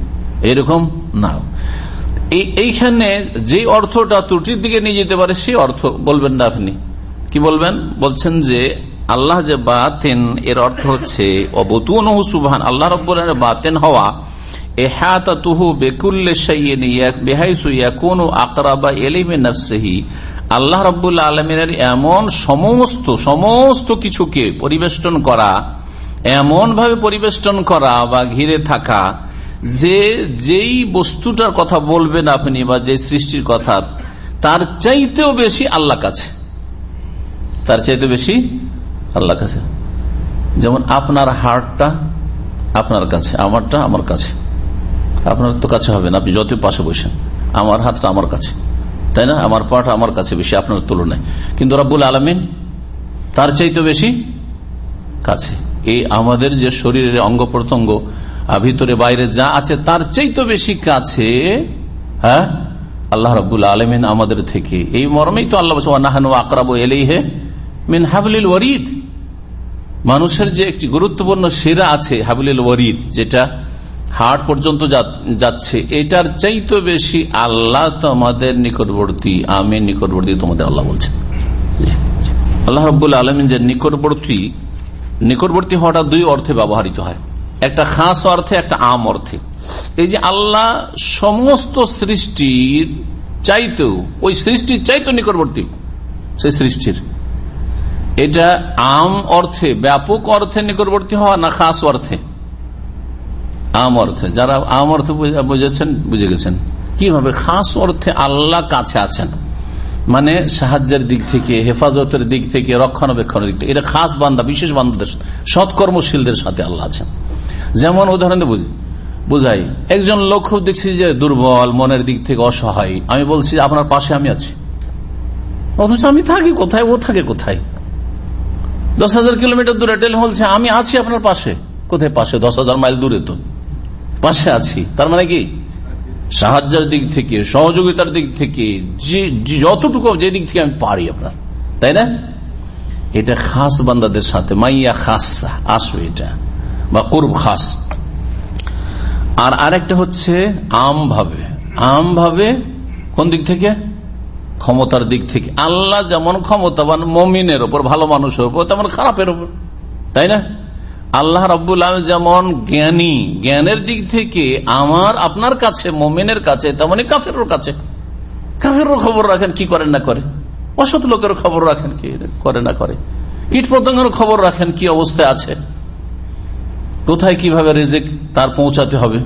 [SPEAKER 4] এরকম? না। এইখানে যে অর্থটা ত্রুটির দিকে নিয়ে যেতে পারে, সেই অর্থ বলবেন না আপনি। কি বলবেন? বলছেন যে আল্লাহ যে বাতেন, এর অর্থ হচ্ছে, অবতুনহু সুবহান আল্লাহ রব্বুলের বাতেন হওয়া আল্লাহ রব্বুল্লা আলমিনের এমন সমস্ত সমস্ত কিছুকে পরিবেষ্টন করা এমন ভাবে পরিবেষ্টন করা বা ঘিরে থাকা, যে যেই বস্তুটার কথা বলবেন আপনি বা যে সৃষ্টির কথা, তার চাইতেও বেশি আল্লাহ কাছে। তার চাইতে বেশি আল্লাহ কাছে। যেমন আপনার হার্টটা আপনার কাছে, আমারটা আমার কাছে। আপনার তো কাছে হবে না, আপনি যত পাশে বসেন, আমার হাতটা আমার কাছে। তাই না? আমার পাটা আমার কাছে বেশি, আপনার তুলনায়। কিন্তু রাবুল আলমিন তার চাইতে বেশি কাছে। এই আমাদের যে শরীরের অঙ্গ প্রত্যঙ্গ ভিতরে বাইরে যা আছে তার চাইতে বেশি কাছে হ্যাঁ? আল্লাহ রাবুল আলমিন আমাদের থেকে। এই মর্মেই তো আল্লাহ আকরাবো এলেই হে মিন হাবলিল ওয়ারিদ। মানুষের যে একটি গুরুত্বপূর্ণ সেরা আছে, হাবলিল ওয়ারিদ, যেটা হাট পর্যন্ত যাচ্ছে, এটার চাইতে বেশি আল্লাহ তোমাদের নিকটবর্তী আমি নিকটবর্তী তোমাদের আল্লাহ বলছেন। আল্লাহ রব্বুল আলমিন যে নিকটবর্তী নিকটবর্তী হওয়াটা দুই অর্থে ব্যবহৃত হয়। একটা খাস অর্থে, একটা আম অর্থে। এই যে আল্লাহ সমস্ত সৃষ্টির চাইতেও, ওই সৃষ্টির চাইতেও নিকটবর্তী, সেই সৃষ্টির। এটা আম অর্থে, ব্যাপক অর্থে নিকটবর্তী হওয়া না খাস অর্থে? আম অর্থে। যারা আম অর্থে বুঝেছেন, বুঝে গেছেন। কীভাবে খাস অর্থে আল্লাহ কাছে আছেন? মানে সাহায্যের দিক থেকে, হেফাজতের দিক থেকে, রক্ষণাবেক্ষণের দিক থেকে। এটা খাস বান্দা, বিশেষ বান্ধাদের সৎকর্মশীলদের সাথে আল্লাহ আছেন। যেমন উদাহরণ বুঝি, বুঝাই, একজন লোক দেখছি যে দুর্বল, মনের দিক থেকে অসহায়। আমি বলছি, আপনার পাশে আমি আছি। অথচ আমি থাকি কোথায়? ও থাকে কোথায়? দশ হাজার কিলোমিটার দূরে টেলিফোন বলছে আমি আছি আপনার পাশে। কোথায় পাশে? দশ হাজার মাইল দূরে তো। পাশে আছি। তার মানে কি? সাহায্যের দিক থেকে, সহযোগিতার দিক থেকে যতটুকু, যে দিক থেকে আমি পারি আপনার। তাই না? এটা খাস বান্দাদের সাথে। মাইয়া খাস, আসবে এটা। বা কুরব খাস। আর আরেকটা হচ্ছে আম ভাবে আম ভাবে কোন দিক থেকে? ক্ষমতার দিক থেকে। আল্লাহ যেমন ক্ষমতাবান মমিনের ওপর ভালো মানুষের উপর, তেমন খারাপের ওপর তাই না? আল্লাহ রব্বুল আলম যেমন জ্ঞানী, জ্ঞানের দিক থেকে আমার, আপনার কাছে, মমিনের কাছে তেমনই কাফের কাছে। কাফেরও খবর রাখেন, কি করেন না করে? অসৎ লোকের খবর রাখেন, কি করে না করে? কীট পতঙ্গের খবর রাখেন, কি অবস্থায় আছে? কোথায় কীভাবে রেজেক তার পৌঁছাতে হবে?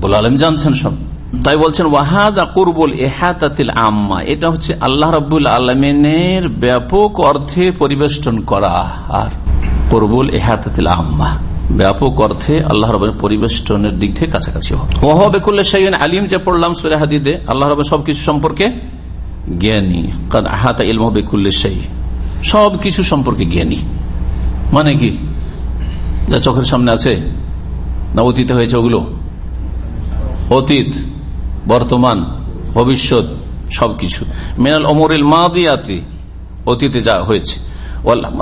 [SPEAKER 4] বলে আলম জানছেন সব। তাই বলছেন, ওয়াহাদা কুরবুল এহাতাতিল আম্মা। এটা হচ্ছে আল্লাহ রবুল আলমিনের ব্যাপক অর্থে পরিবেষ্টন করা আর কুরবুল এহাতাতিল আম্মা। ব্যাপক অর্থে আল্লাহ রবের পরিবেষ্টনের দিক থেকে কাছাকাছি হবে। করলে আলিম, যে পড়লাম সুরে হাদিদে, আল্লাহ রবের সবকিছু সম্পর্কে জ্ঞানী। কারণ আহাতা ইলম বেকুল্লে সেই সবকিছু সম্পর্কে জ্ঞানী। মানে কি? যা চোখের সামনে আছে, না অতীতে হয়েছে ওগুলো? অতীত। বর্তমান, ভবিষ্যৎ, সবকিছু। মিনাল অমরিল মাদিয়াতি, অতীতে যা হয়েছে।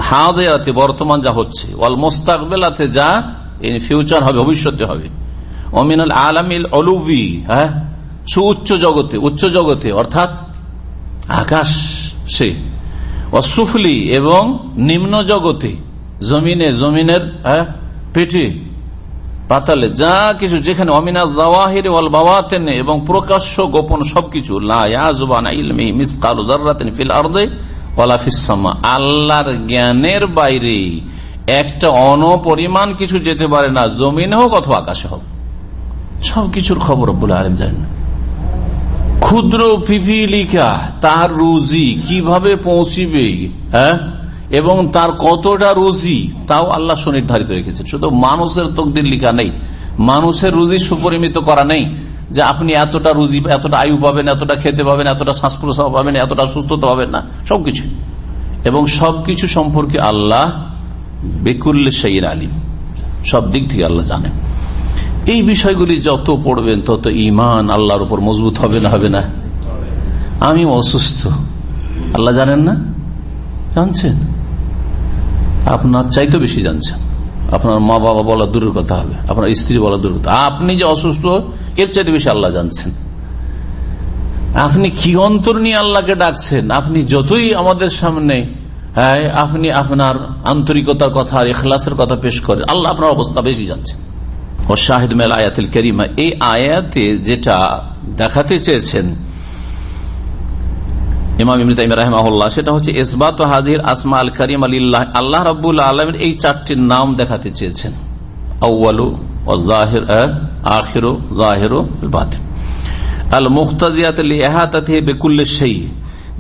[SPEAKER 4] হাদিয়াতে, বর্তমান যা হচ্ছে। ওয়াল মোস্তাকবেলাতে যা, ইন ফিউচার হবে ভবিষ্যতে হবে। অমিনাল আলামিল অলুবি হ্যাঁ? সুউচ্চ জগতে, উচ্চ জগতে, অর্থাৎ আকাশ সে। অসুফলি এবং নিম্ন জগতে, জমিনে, জমিনের হ্যাঁ? পেটে পাতালে যা কিছু যেখানে অমিনা জাওয়াহির ওয়াল বাওয়াতেন এবং প্রকাশ্য গোপন সবকিছু আল্লাহর জ্ঞানের বাইরে একটা অনপরিমাণ কিছু যেতে পারে না, জমিনে হোক অথবা আকাশে হোক। সবকিছুর খবর বলে আরেম যায় না ক্ষুদ্র পিপিলিকা, তার রুজি কীভাবে পৌঁছিবে হ্যাঁ? এবং তার কতটা রুজি, তাও আল্লাহ সুনির্ধারিত রেখেছে। শুধু মানুষের তকদির লিখা নেই, মানুষের রুজি সুপরিমিত করা নেই, যে আপনি এতটা রুজি, এতটা আয়ু পাবেন, এতটা খেতে পাবেন, এতটা শ্বাস প্রশ্বাস পাবেন, এতটা সুস্থতা পাবেন না, সবকিছু। এবং সবকিছু সম্পর্কে আল্লাহ বেকুল্লে সেইর আলিম, সব দিক থেকে আল্লাহ জানেন। এই বিষয়গুলি যত পড়বেন, তত ইমান আল্লাহর উপর মজবুত হবে না হবে না। আমি অসুস্থ। আল্লাহ জানেন না? জানছেন? আপনার চাইতে বেশি জানছেন আপনার মা বাবা বলা দূরের কথা হবে, আপনার স্ত্রী বলা দূরের কথা। আপনি যে অসুস্থ, এর চাইতে বেশি আল্লাহ জানছেন। আপনি কি অন্তর নিয়ে আল্লাহকে ডাকছেন? আপনি যতই আমাদের সামনে হ্যাঁ আপনি আপনার আন্তরিকতার কথা এখলাসের কথা পেশ করেন, আল্লাহ আপনার অবস্থা বেশি জানছেন। ও শাহিদ মেল আয়াতিল করিমা, এই আয়াতে যেটা দেখাতে চেয়েছেন ইমাম সেটা হচ্ছে ইসবাত হাজির আসমা আল করিম আল্লাহ রাব্বুল আলামিন এই চারটির নাম দেখাতে চেয়েছেন।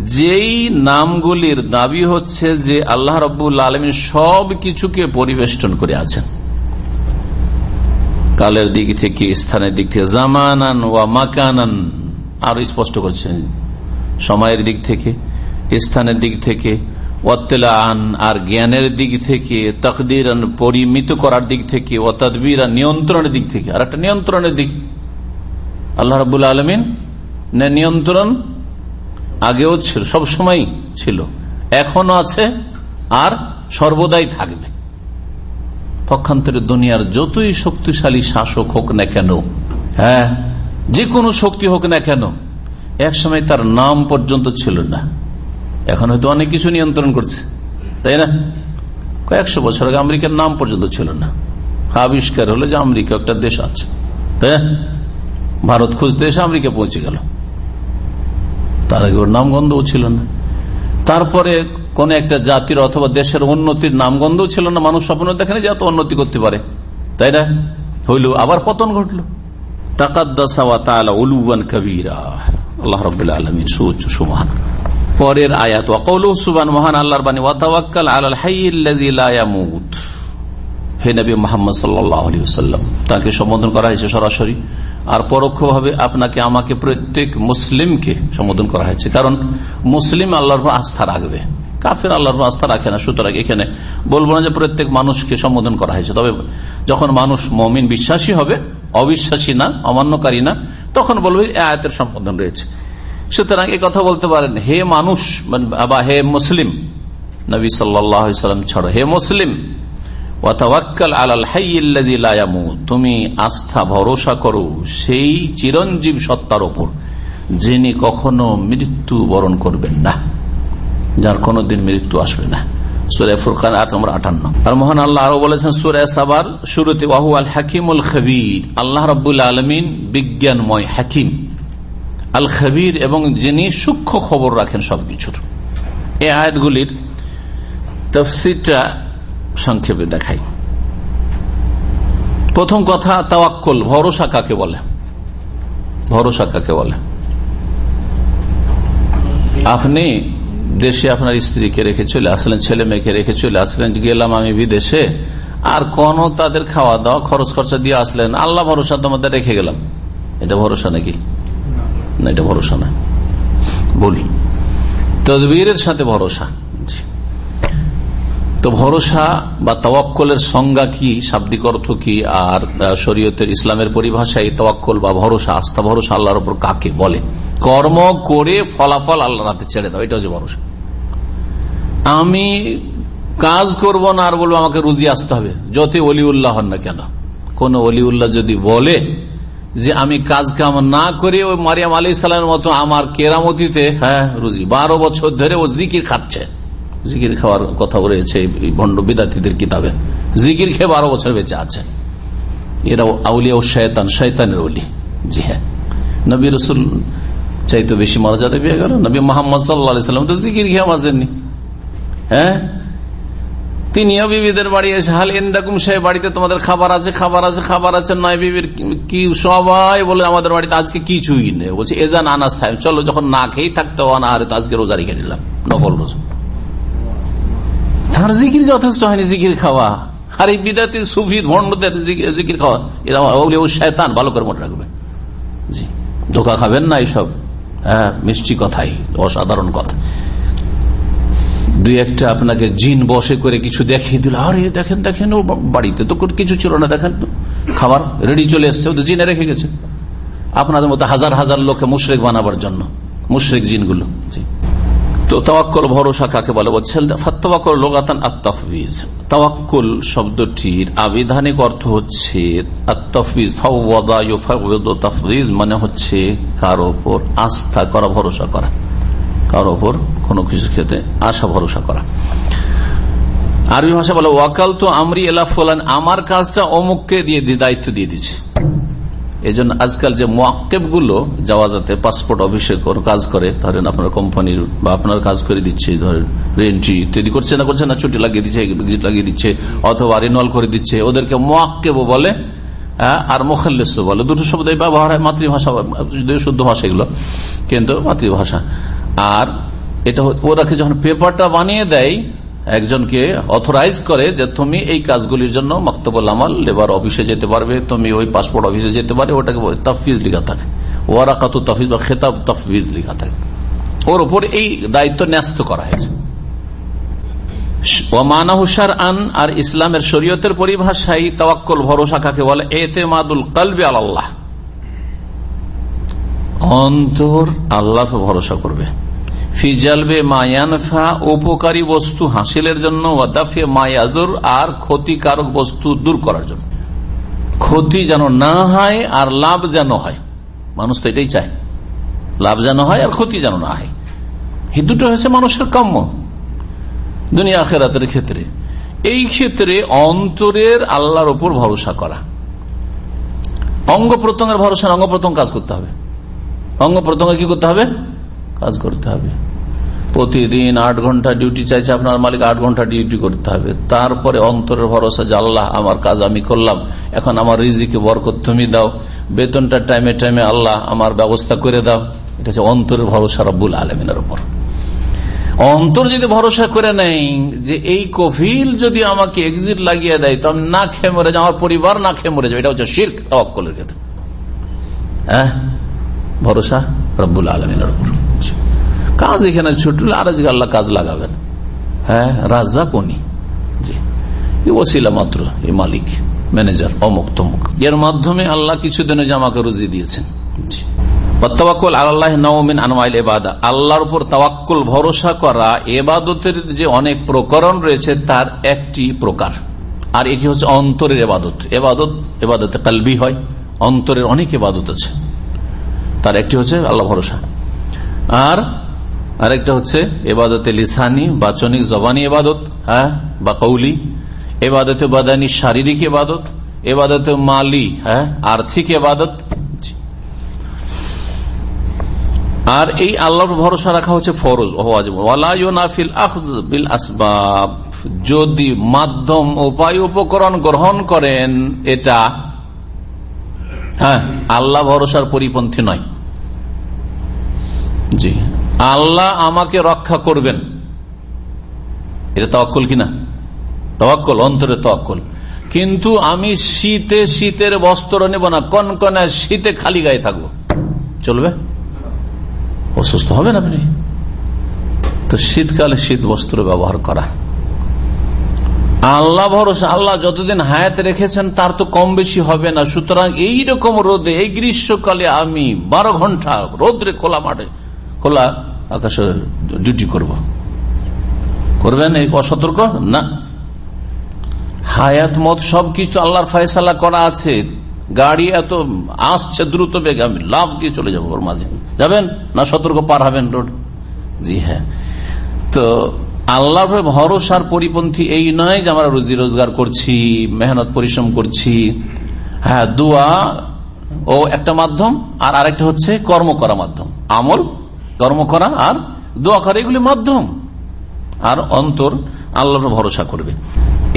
[SPEAKER 4] যেই নামগুলির দাবি হচ্ছে যে আল্লাহ রব্বুল আলমিন সব কিছুকে পরিবেষ্টন করে আছেন। কালের দিক থেকে, স্থানের দিক থেকে, জামানান ওয়া মাকানান, আরও স্পষ্ট করছেন। সময়ের দিক থেকে, স্থানের দিক থেকে ওয়াত্তেলান আর জ্ঞানের দিক থেকে তকদির পরিমিত করার দিক থেকে ও তদবির নিয়ন্ত্রণের দিক থেকে। আর একটা নিয়ন্ত্রণের দিক। আল্লাহ রাবুল আলমিন নিয়ন্ত্রণ আগেও ছিল সব সময় ছিল। এখনও আছে আর সর্বদাই থাকবে। পক্ষান্তরে দুনিয়ার যতই শক্তিশালী শাসক হোক না কেন হ্যাঁ যে কোনো শক্তি হোক না কেন এক সময় তার নাম পর্যন্ত ছিল না। এখন হয়তো অনেক কিছু নিয়ন্ত্রণ করছে। তাই না? কয়েকশো বছর আগে আমেরিকার নাম পর্যন্ত ছিল না। আবিষ্কার হলো যে আমেরিকা একটা দেশ আছে। তাই ভারত খুঁজতে এসে আমেরিকা পৌঁছে গেল। তার আগে ওর নামগন্ধও ছিল না। তারপরে কোন একটা জাতির অথবা দেশের উন্নতির নামগন্ধও ছিল না। মানুষ স্বপ্ন দেখেন যে এত উন্নতি করতে পারে। তাই না? হইল, আবার পতন ঘটলো। আল্লাহ রবাহ আলমিন সুচ সুমান পরের আয়াত ওয়াকৌল সুবান মহান আল্লাহর বাণী, ওয়াতাওয়াক্কাল আলাল হাইয়িল্লাযী হে নবী মোহাম্মদ সাল্লাম তাকে সম্বোধন করা হয়েছে সরাসরি, আর পরোক্ষভাবে আপনাকে, আমাকে প্রত্যেক মুসলিমকে সম্বোধন করা হয়েছে। কারণ মুসলিম আল্লাহর আস্থা রাখবে। কাফের আল্লাহর আস্থা রাখে না। সুতরাং এখানে বলব না যে প্রত্যেক মানুষকে সম্বোধন করা হয়েছে। তবে যখন মানুষ মমিন বিশ্বাসী হবে অবিশ্বাসী না, অমান্যকারী না, তখন বলবে আয়াতের সম্পাদন রয়েছে। সুতরাং কথা বলতে পারেন, হে মানুষ, বা হে মুসলিম, নবী সাল্লাম ছাড়ো, হে মুসলিম তুমি আস্থা, ভরসা করো, সেই চিরঞ্জীব সত্তার ওপর, যিনি কখনো মৃত্যু বরণ করবেন না, যার কোনদিন মৃত্যু আসবে না। সুরে ফুরকান আট নম্বর আটান্ন। আর মোহন আল্লাহ আরও বলেছেন সুরে সাবার শুরুতে ওয়াহু আল হাকিমুল খবির। আল্লাহ রবুল আলমিন বিজ্ঞানময় হাকিম। আল খাবির এবং যিনি সূক্ষ্ম খবর রাখেন সবকিছুর। এই আয়াতগুলির তফসিরটা সংক্ষেপে দেখাই। প্রথম কথা, তাওয়াক্কল, ভরসা কাকে বলে? ভরসা কাকে বলে? আপনি দেশে আপনার স্ত্রীকে রেখে চলে আসলেন, ছেলে মেয়েকে রেখে চলে আসলেন, গেলাম আমি বিদেশে, আর কোন তাদের খাওয়া দাওয়া, খরচ খরচা দিয়ে আসলেন, আল্লাহ ভরসা তোমাদের রেখে গেলাম। এটা ভরসা নাকি? না, এটা ভরসা না। বলি, তদবীরের সাথে ভরসা। তো ভরসা বা তওয়াক্কলের সংজ্ঞা কি? শাব্দিক অর্থ কি? আর শরীয়তের ইসলামের পরিভাষায় তওয়াক্কল বা ভরসা, আস্থা ভরসা আল্লাহর উপর কাকে বলে? কর্ম করে ফলাফল আল্লাহ হাতে ছেড়ে দাও, এটা হচ্ছে ভরসা। আমি কাজ করব না, আর বলব আমাকে রুজি আসতে হবে। যত অলিউল্লাহ হন না কেন। কোন অলিউল্লাহ যদি বলে যে আমি কাজ কাম না করে ওই মারিয়াম আলী সালামের মতো আমার কেরামতিতে হ্যাঁ রুজি। বারো বছর ধরে ও জিকির খাচ্ছে। জিকির খাওয়ার কথা রয়েছে ভণ্ড বিদ্যার্থীদের কিতাবে। জিকির খেয়ে বারো বছর বেঁচে আছে। এরা আউলিয়া ও শয়তান, শয়তানের অলি জি হ্যাঁ। নবী রসুল চাইতে বেশি মর্যাদা পেয়ে গেল। নবী মোহাম্মদ সাল্লাম তো জিকির খেয়ে বাজেননি হ্যাঁ? তিনিও বিবিদের বাড়ি এসে, হাল এন্দাকুম সাহেব বাড়িতে তোমাদের খাবার আছে খাবার আছে খাবার আছে। নয় বিবির কি সবাই বলে, আমাদের বাড়িতে আজকে কিছুই নেই। বলছে, এজান আনা সাহেব, চলো যখন না খেয়েই থাকতে না আরে তো আজকে রোজা রেখে নিলাম নকল রোজা। তার জিকির যথেষ্ট হয়নি, জিকির খাওয়া। আর এই বিদাতি সুফি ভণ্ডদের জিকির খাওয়া, এরা ও শয়তান, ভালো করে মনে রাখবে। জি, ধোকা খাবেন না এইসব হ্যাঁ মিষ্টি কথাই, অসাধারণ কথা। দুই একটা আপনাকে জিন বসে করে কিছু দেখিয়ে দিল, আরে দেখেন দেখেন, ও বাড়িতে তো কিছু ছিল না, দেখেন খাবার রেডি চলে এসছে, ও তো জিনে রেখে গেছে। আপনাদের মতো হাজার হাজার লোককে মুশরেক বানাবার জন্য, মুশরেক জিনগুলো। জি। তো তাওয়াক্কল ভরসা কাকে বলে? বলছেন, ফাত্তাওয়াক্কল লোগাতান আত্তাফবিজ। তাওয়াক্কুল শব্দটির আবিধানিক অর্থ হচ্ছে আত্তাফবিজ, ফাওয়াদা ইউফাওয়িদু তাফবিজ মানে হচ্ছে কারও উপর আস্থা করা, ভরসা করা। কারও উপর কোনো কিছু ক্ষেত্রে আশা, ভরসা করা। আরবি ভাষা বলে ওয়াকাল তো আমরি এলা ফলান, আমার কাজটা অমুককে দিয়ে দায়িত্ব দিয়ে দিচ্ছে। এই জন্য আজকাল যে মোয়াক্কেবগুলো যাওয়া যাতে পাসপোর্ট অফিসে কাজ করে, ধরেন আপনার কোম্পানির বা আপনার কাজ করে দিচ্ছে, ধরেন রেন্ট্রি ইত্যাদি করছে না করছে না, ছুটি লাগিয়ে দিচ্ছে লাগিয়ে দিচ্ছে, অথবা রিনল করে দিচ্ছে, ওদেরকে মোয়াক্কেব বলে আর মোখাল্লেস বলে। দুটো শব্দ ব্যবহার হয় মাতৃভাষা শুদ্ধ ভাষা এগুলো, কিন্তু মাতৃভাষা। আর এটা ওরা যখন পেপারটা বানিয়ে দেয় একজনকে অথরাইজ করে যে তুমি এই কাজগুলির জন্য মক্তবুল আমাল, লেবার অফিসে যেতে পারবে, তুমি ওই পাসপোর্ট অফিসে যেতে পারবে, ওটাকে তফিজ লিখা থাকে। ওয়ারাকাত তফিজ বা খেতাব তফিজ লিখা থাকে। ওর উপর এই দায়িত্ব ন্যস্ত করা হয়েছে। ওমানাহুসার আন আর ইসলামের শরীয়তের পরিভাষায় তাওয়াক্কল, ভরসা কাকে বলে? এতে মাদুল কালবে আল্লাহ অন্তর আল্লাহ ভরসা করবে। ফিজালবে মায়ানফা উপকারী বস্তু হাসিলের জন্য ওয়াদাফে মায়াজুর আর ক্ষতিকারক বস্তু দূর করার জন্য। ক্ষতি যেন না হয়, আর লাভ যেন হয়। মানুষ তো এটাই চায়। লাভ যেন হয়, আর ক্ষতি যেন না হয়। এই দুটো হয়েছে মানুষের কাম্য। দুনিয়া আখেরাতের ক্ষেত্রে। এই ক্ষেত্রে অন্তরের আল্লাহর উপর ভরসা করা। অঙ্গ প্রত্যঙ্গের ভরসা অঙ্গ প্রত্যঙ্গ কাজ করতে হবে। অঙ্গ প্রত্যঙ্গ কি করতে হবে? কাজ করতে হবে। প্রতিদিন আট ঘণ্টা ডিউটি চাইছে আপনার মালিক, আট ঘণ্টা ডিউটি করতে হবে। তারপরে অন্তরের ভরসা যে আল্লাহ, আমার কাজ আমি করলাম। এখন আমার রিজিকে বরকত তুমি দাও। বেতনটা টাইমে টাইমে আল্লাহ আমার ব্যবস্থা করে দাও। এটা হচ্ছে অন্তরের ভরসা রব্বুল আলমিনের উপর। অন্তর যদি ভরসা করে নেই যে এই কফিল যদি আমাকে এক্সিট লাগিয়ে দেয়, তো আমি না খেয়ে মরে যাও আমার পরিবার না খেয়ে মরে যাবে। এটা হচ্ছে শির্ক তওয়াক্কলের ক্ষেত্রে। হ্যাঁ? ভরসা রব্বুল আলমিনের উপর কাজ এখানে ছুটলে আর আজকে আল্লাহ কাজ লাগাবেন। হ্যাঁ রাজা কোনি ওসিলা মাত্র এই মালিক, ম্যানেজার, অমুক তমুক। এর মাধ্যমে আল্লাহ কিছুদিনে যে আমাকে রুজি দিয়েছেন। ভরসা করা যে অনেক প্রকরণ রয়েছে, তার একটি প্রকার। আর এটি হচ্ছে অন্তরের হয়। অন্তরের অনেক আছে। তার একটি হচ্ছে আল্লাহ ভরসা। আর আরেকটা হচ্ছে এবাদতে লিসানি, বাচনিক জবানি এবাদত হ্যাঁ? বা কৌলি। এবাদতে বাদানি শারীরিক এবাদত, এবাদতে মালি হ্যাঁ? আর্থিক এবাদত। আর এই আল্লাহর ভরসা রাখা হচ্ছে ফরজ বিল আসবাব। যদি মাধ্যম, উপায়, উপকরণ গ্রহণ করেন, এটা হ্যাঁ? আল্লাহ ভরসার পরিপন্থী নয়। জি। আল্লাহ আমাকে রক্ষা করবেন। এটা তক্কল কিনা? তক্কল অন্তরে তক্কল কিন্তু আমি শীতে শীতের বস্ত্র নেব না, কনকনে শীতে খালি গায়ে থাকব। চলবে? অসুস্থ হবেন আপনি? তো শীতকালে শীত বস্ত্র ব্যবহার করা। আল্লাহ ভরসা, আল্লাহ যতদিন হায়াত রেখেছেন, তার তো কম বেশি হবে না। সুতরাং এইরকম রোদে, এই গ্রীষ্মকালে আমি বারো ঘণ্টা রোদ্রে খোলা মাঠে খোলা আকাশে ডিউটি করব। করবেন এই অসতর্ক? না। হায়াত, মত সবকিছু আল্লাহর ফয়সালা করা আছে। গাড়ি এত আসছে দ্রুত বেগে, আমি লাভ দিয়ে চলে যাব ওর মাঝে। যাবেন? না সতর্ক পার হবেন রোড? জি হ্যাঁ। তো আল্লাহ ভরসার পরিপন্থী এই নয় যে আমরা রুজি রোজগার করছি, মেহনত পরিশ্রম করছি। হ্যাঁ দোয়া ও একটা মাধ্যম আর আরেকটা হচ্ছে কর্ম করা মাধ্যম। আমল কর্ম করা আর দোয়া করা, এগুলি মাধ্যম। আর অন্তর আল্লাহর ভরসা করবে।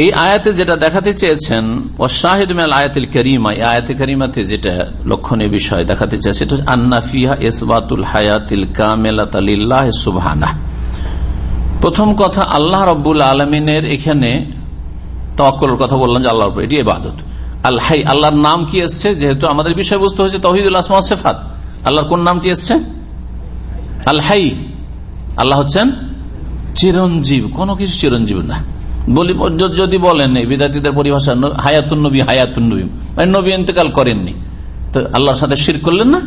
[SPEAKER 4] এই আয়াতে যেটা দেখাতে চেয়েছেন ও শাহিদ মেল আয়াতিল করিমা, এই আয়াতে করিমাতে যেটা লক্ষণীয় বিষয় দেখাতে চেয়েছে সেটা আন্নাফিহা ইসবাতুল হায়াতিল কামেলাতালিল্লাহ সুবহানা প্রথম কথা, আল্লাহ রব্বুল আলমিনের এখানে তকলের কথা বললাম যে আল্লাহর এটি এবাদত আল্লাহ আল্লাহর নাম কি এসছে? যেহেতু আমাদের বিষয়বস্তু হচ্ছে তহিদুল আসমা সেফাত। আল্লাহর কোন নাম কি আল্লাহাই আল্লাহ হচ্ছেন চিরঞ্জীব, কোন কিছু চিরঞ্জীব না। বলি যদি বলেন বিদ্যার্থীদের পরিভাষা হায়াতুন নবী হায়াতুন নবী। মানে নবী ইন্তেকাল করেননি। তো আল্লাহর সাথে শির করলেন না?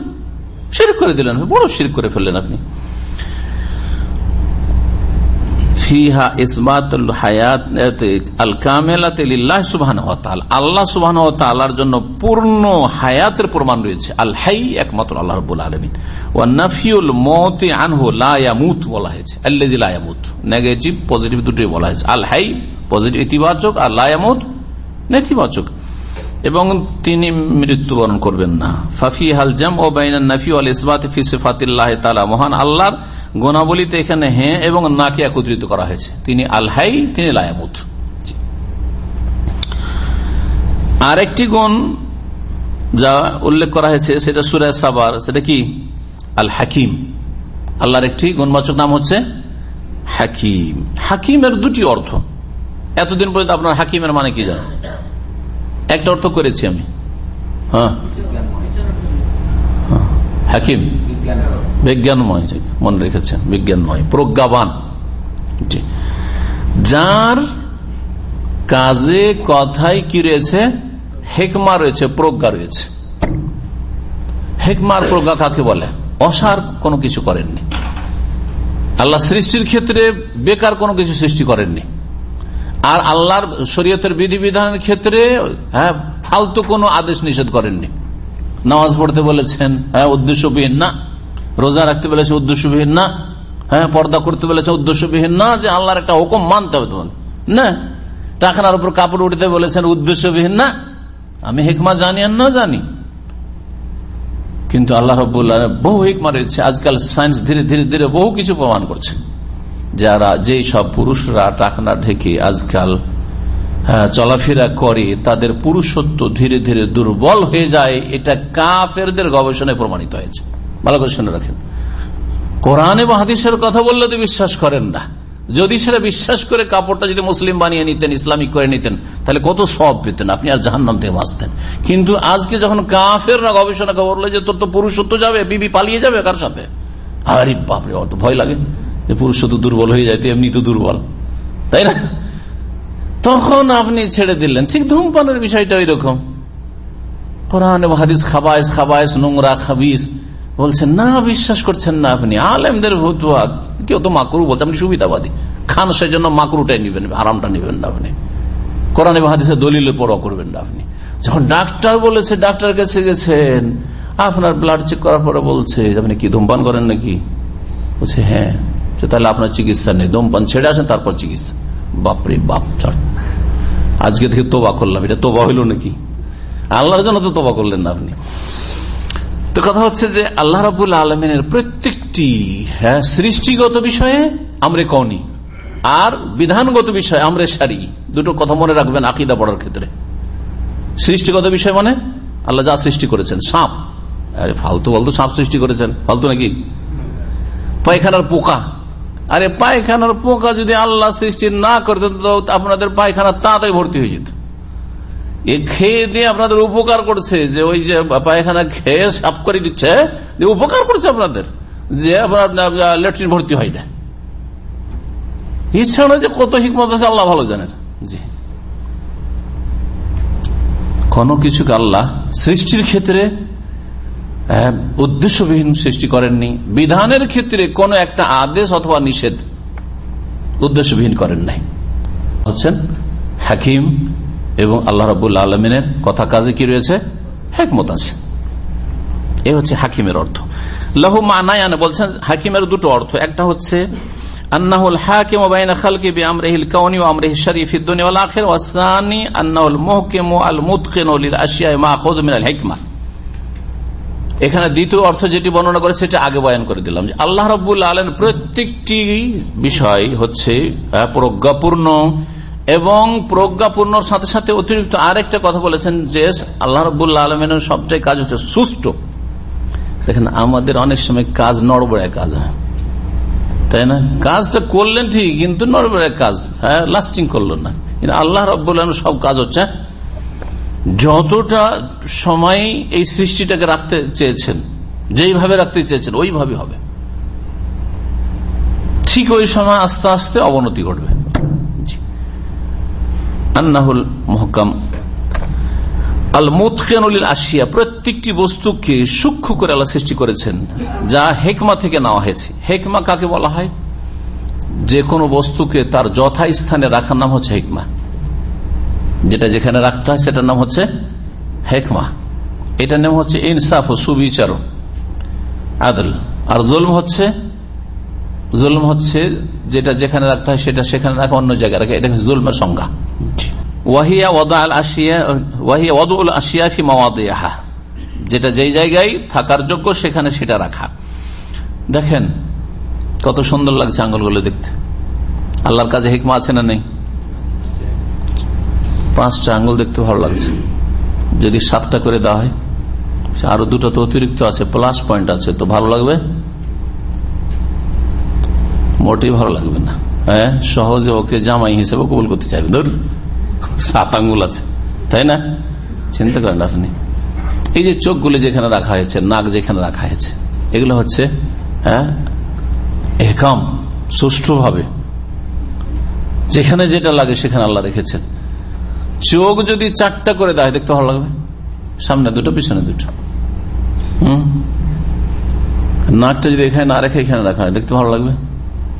[SPEAKER 4] শির করে দিলেন। বড় শির করে ফেললেন আপনি। ফিহা ইসবাতুল হায়াত আল কামেলাতিল্লাহ সুবহান আল্লাহ সুবহান তাআলার জন্য পূর্ণ হায়াতের প্রমাণ রয়েছে। আল হাই একমাত্র আল্লাহ রাব্বুল আলামিন। ওয়া নাফিউল মউত আনহু লা বলা হয়েছে। আল্লাযী লা নেগেটিভ, পজিটিভ দুটোই বলা হয়েছে। আল হাই পজিটিভ ইতিবাচক আর লা নেতিবাচক। এবং তিনি মৃত্যুবরণ করবেন না। ফাফি হাল জাম ও বাইনান আল ইসবাত মহান আল্লাহর গুণাবলীতে এখানে হ্যাঁ এবং নাকে একত্রিত করা হয়েছে। তিনি আলহাই তিনি লায়ামুত। আরেকটি গুণ যা উল্লেখ করা হয়েছে, সেটা সুরে সাবার, সেটা কি? আল হাকিম। আল্লাহর একটি গুণবাচক নাম হচ্ছে হাকিম। হাকিমের দুটি অর্থ। এতদিন পর্যন্ত আপনার হাকিমের মানে কি জানেন? একটা অর্থ করেছি আমি। হ্যাঁ। হাকিম। বিজ্ঞানময় মনে রেখেছেন, বিজ্ঞানময়, প্রজ্ঞাবান। যার কাজে কথাই কি রয়েছে? হেকমা রয়েছে, প্রজ্ঞা রয়েছে। হেকমার প্রজ্ঞা কাকে বলে? অসার কোনো কিছু করেননি। আল্লাহ সৃষ্টির ক্ষেত্রে বেকার কোনো কিছু সৃষ্টি করেননি। আর আল্লাহর শরীয়তের বিধিবিধানের ক্ষেত্রে হ্যাঁ ফালতু কোনো আদেশ নিষেধ করেননি। নামাজ পড়তে বলেছেন হ্যাঁ উদ্দেশ্যবিহীন না। রোজা রাখতে বলেছে উদ্দেশ্যবিহীন না। হ্যাঁ পর্দা করতে বলেছে উদ্দেশ্যবিহীন না যে আল্লাহর একটা হুকুম মানতে হবে তোমাকে না। টাকার উপর কাপড় উঠতে বলেছেন উদ্দেশ্যবিহীন না। আমি হেকমা জানি আর না জানি। কিন্তু আল্লাহ রবুল্লাহ বহু হেকমা রয়েছে। আজকাল সায়েন্স ধীরে ধীরে ধীরে বহু কিছু প্রমাণ করছে। যারা যেই সব পুরুষরা টাকনা ঢেকে আজকাল চলাফেরা করে, তাদের পুরুষত্ব ধীরে ধীরে দুর্বল হয়ে যায়, এটা কাফেরদের গবেষণায় প্রমাণিত হয়েছে। ভালো করে শুনে রাখেন। কোরআন হাদিসের কথা বললে তো বিশ্বাস করেন না। যদি সেটা বিশ্বাস করে কাপড়টা যদি মুসলিম বানিয়ে নিতেন, ইসলামিক করে নিতেন, তাহলে কত সব পেতেন আপনি আর জাহান্নাম থেকে বাঁচতেন। কিন্তু আজকে যখন কাফেররা গবেষণা করল যে তোর তো পুরুষত্ব যাবে, বিবি পালিয়ে যাবে কার সাথে? আরে বাপরে, অত ভয় লাগে। যে তো দুর্বল হয়ে যায় এমনি তো দুর্বল। তাই না? তখন আপনি ছেড়ে দিলেন। ঠিক ধূমপানের বিষয়টা ওই রকম নোংরা বলছেন, না, বিশ্বাস করছেন না আপনি। আলেমদের কেউ তো বলতে সুবিধাবাদী। খান নিবেন আরামটা নিবেন না আপনি। দলিলে করবেন না আপনি। যখন ডাক্তার বলেছে, ডাক্তার কাছে গেছেন, আপনার ব্লাড চেক করার পরে বলছে, আপনি কি ধূমপান করেন নাকি? বলছে হ্যাঁ। তাহলে আপনার চিকিৎসা নেই। দমপান ছেড়ে আসেন, তারপর চিকিৎসা। বাপরে বাপ আজকে থেকে তোবা করলাম, এটা তোবা হইল নাকি? আল্লাহর জন্য তো তোবা করলেন না আপনি। তো কথা হচ্ছে যে আল্লাহ রাবুল আলমিনের প্রত্যেকটি হ্যাঁ সৃষ্টিগত বিষয়ে আমরে কৌনি আর বিধানগত বিষয় আমরে সারি। দুটো কথা মনে রাখবেন আকিদা পড়ার ক্ষেত্রে। সৃষ্টিগত বিষয় মানে আল্লাহ যা সৃষ্টি করেছেন, সাপ। আরে, ফালতু ফালতু সাপ সৃষ্টি করেছেন। ফালতু নাকি? পায়খানার পোকা। আরে পায়খানার পোকা যদি আল্লাহ সৃষ্টি না করতেন, তো আপনাদের পায়খানা তাড়াতাড়ি ভর্তি হয়ে যেত। এ খেয়ে দিয়ে আপনাদের উপকার করছে, যে ওই যে পায়খানা খেয়ে সাফ করে দিচ্ছে, যে উপকার করছে আপনাদের, যে আপনার ল্যাট্রিন ভর্তি হয় না। এছাড়া যে কত হিকমত আছে, আল্লাহ ভালো জানেন। জি। কোন কিছুকে আল্লাহ সৃষ্টির ক্ষেত্রে উদ্দেশ্যবিহীন সৃষ্টি করেননি। বিধানের ক্ষেত্রে কোন একটা আদেশ অথবা নিষেধ উদ্দেশ্যবিহীন করেন নাই। হচ্ছেন হাকিম এবং আল্লাহ রবুল্লা আলমিনের কথা কাজে কি রয়েছে? হেকমত আছে। এ হচ্ছে হাকিমের অর্থ। লহু মানায়ান বলছেন হাকিমের দুটো অর্থ। একটা হচ্ছে, আন্নাহুল হাকিম বাইনা শরীফ আল হিকমা। এখানে দ্বিতীয় অর্থ যেটি বর্ণনা করে, সেটা আগে বয়ান করে দিলাম যে আল্লাহ রব্বুল আলম প্রত্যেকটি বিষয় হচ্ছে প্রজ্ঞাপূর্ণ এবং প্রজ্ঞাপূর্ণ সাথে সাথে অতিরিক্ত আরেকটা কথা বলেছেন যে, আল্লাহ রবুল্লা আলমের সবটাই কাজ হচ্ছে সুষ্ঠু। দেখেন, আমাদের অনেক সময় কাজ নড়বড়ায় কাজ হয়। তাই না? কাজটা করলেন ঠিক কিন্তু নড়বড়ায় কাজ হ্যাঁ লাস্টিং করল না। কিন্তু আল্লাহ রব্বুল সব কাজ হচ্ছে যতটা সময় এই সৃষ্টিটাকে রাখতে চেয়েছেন, যেইভাবে রাখতে চেয়েছেন, ওইভাবে হবে। ঠিক ওই সময় আস্তে আস্তে অবনতি ঘটবে। আন্নাহুল মহকাম। আসিয়া প্রত্যেকটি বস্তুকে সূক্ষ্ম করে আল্লাহ সৃষ্টি করেছেন, যা হেকমা থেকে নেওয়া হয়েছে। হেকমা কাকে বলা হয়? যে কোনো বস্তুকে তার যথাস্থানে রাখার নাম হচ্ছে হেকমা। যেটা যেখানে রাখতে হয়, সেটার নাম হচ্ছে হেকমা। এটার নাম হচ্ছে ইনসাফ ও সুবিচার আদল। আর জুলম হচ্ছে জুলম হচ্ছে যেটা যেখানে রাখতে হয়, সেটা সেখানে রাখা অন্য জায়গায় রাখে। এটা হচ্ছে জুলমের সংজ্ঞা। ওয়াহিয়া আল ওয়াহিয়া যেটা যেই জায়গায় থাকার যোগ্য, সেখানে সেটা রাখা। দেখেন, কত সুন্দর লাগছে আঙ্গুলগুলো দেখতে। আল্লাহর কাছে হিকমা আছে না নেই? পাঁচটা আঙ্গুল দেখতে ভালো লাগছে। যদি সাতটা করে দেওয়া হয় আরও দুটো তো অতিরিক্ত আছে প্লাস পয়েন্ট আছে, তো ভালো লাগবে? মোটেই ভালো লাগবে না। হ্যাঁ সহজে ওকে জামাই হিসেবে কবুল করতে চাইবে। ধর, সাত আঙ্গুল আছে, তাই না? চিন্তা করেন আপনি। এই যে চোখগুলো যেখানে রাখা হয়েছে, নাক যেখানে রাখা হয়েছে, এগুলো হচ্ছে হ্যাঁ সুষ্ঠুভাবে। যেখানে যেটা লাগে সেখানে আল্লাহ রেখেছেন। চোখ যদি চারটা করে দেয়, দেখতে ভালো লাগবে? সামনে দুটো, পিছনে দুটো। হম? নাকটা যদি এখানে না রেখে এখানে হয়, দেখতে ভালো লাগবে?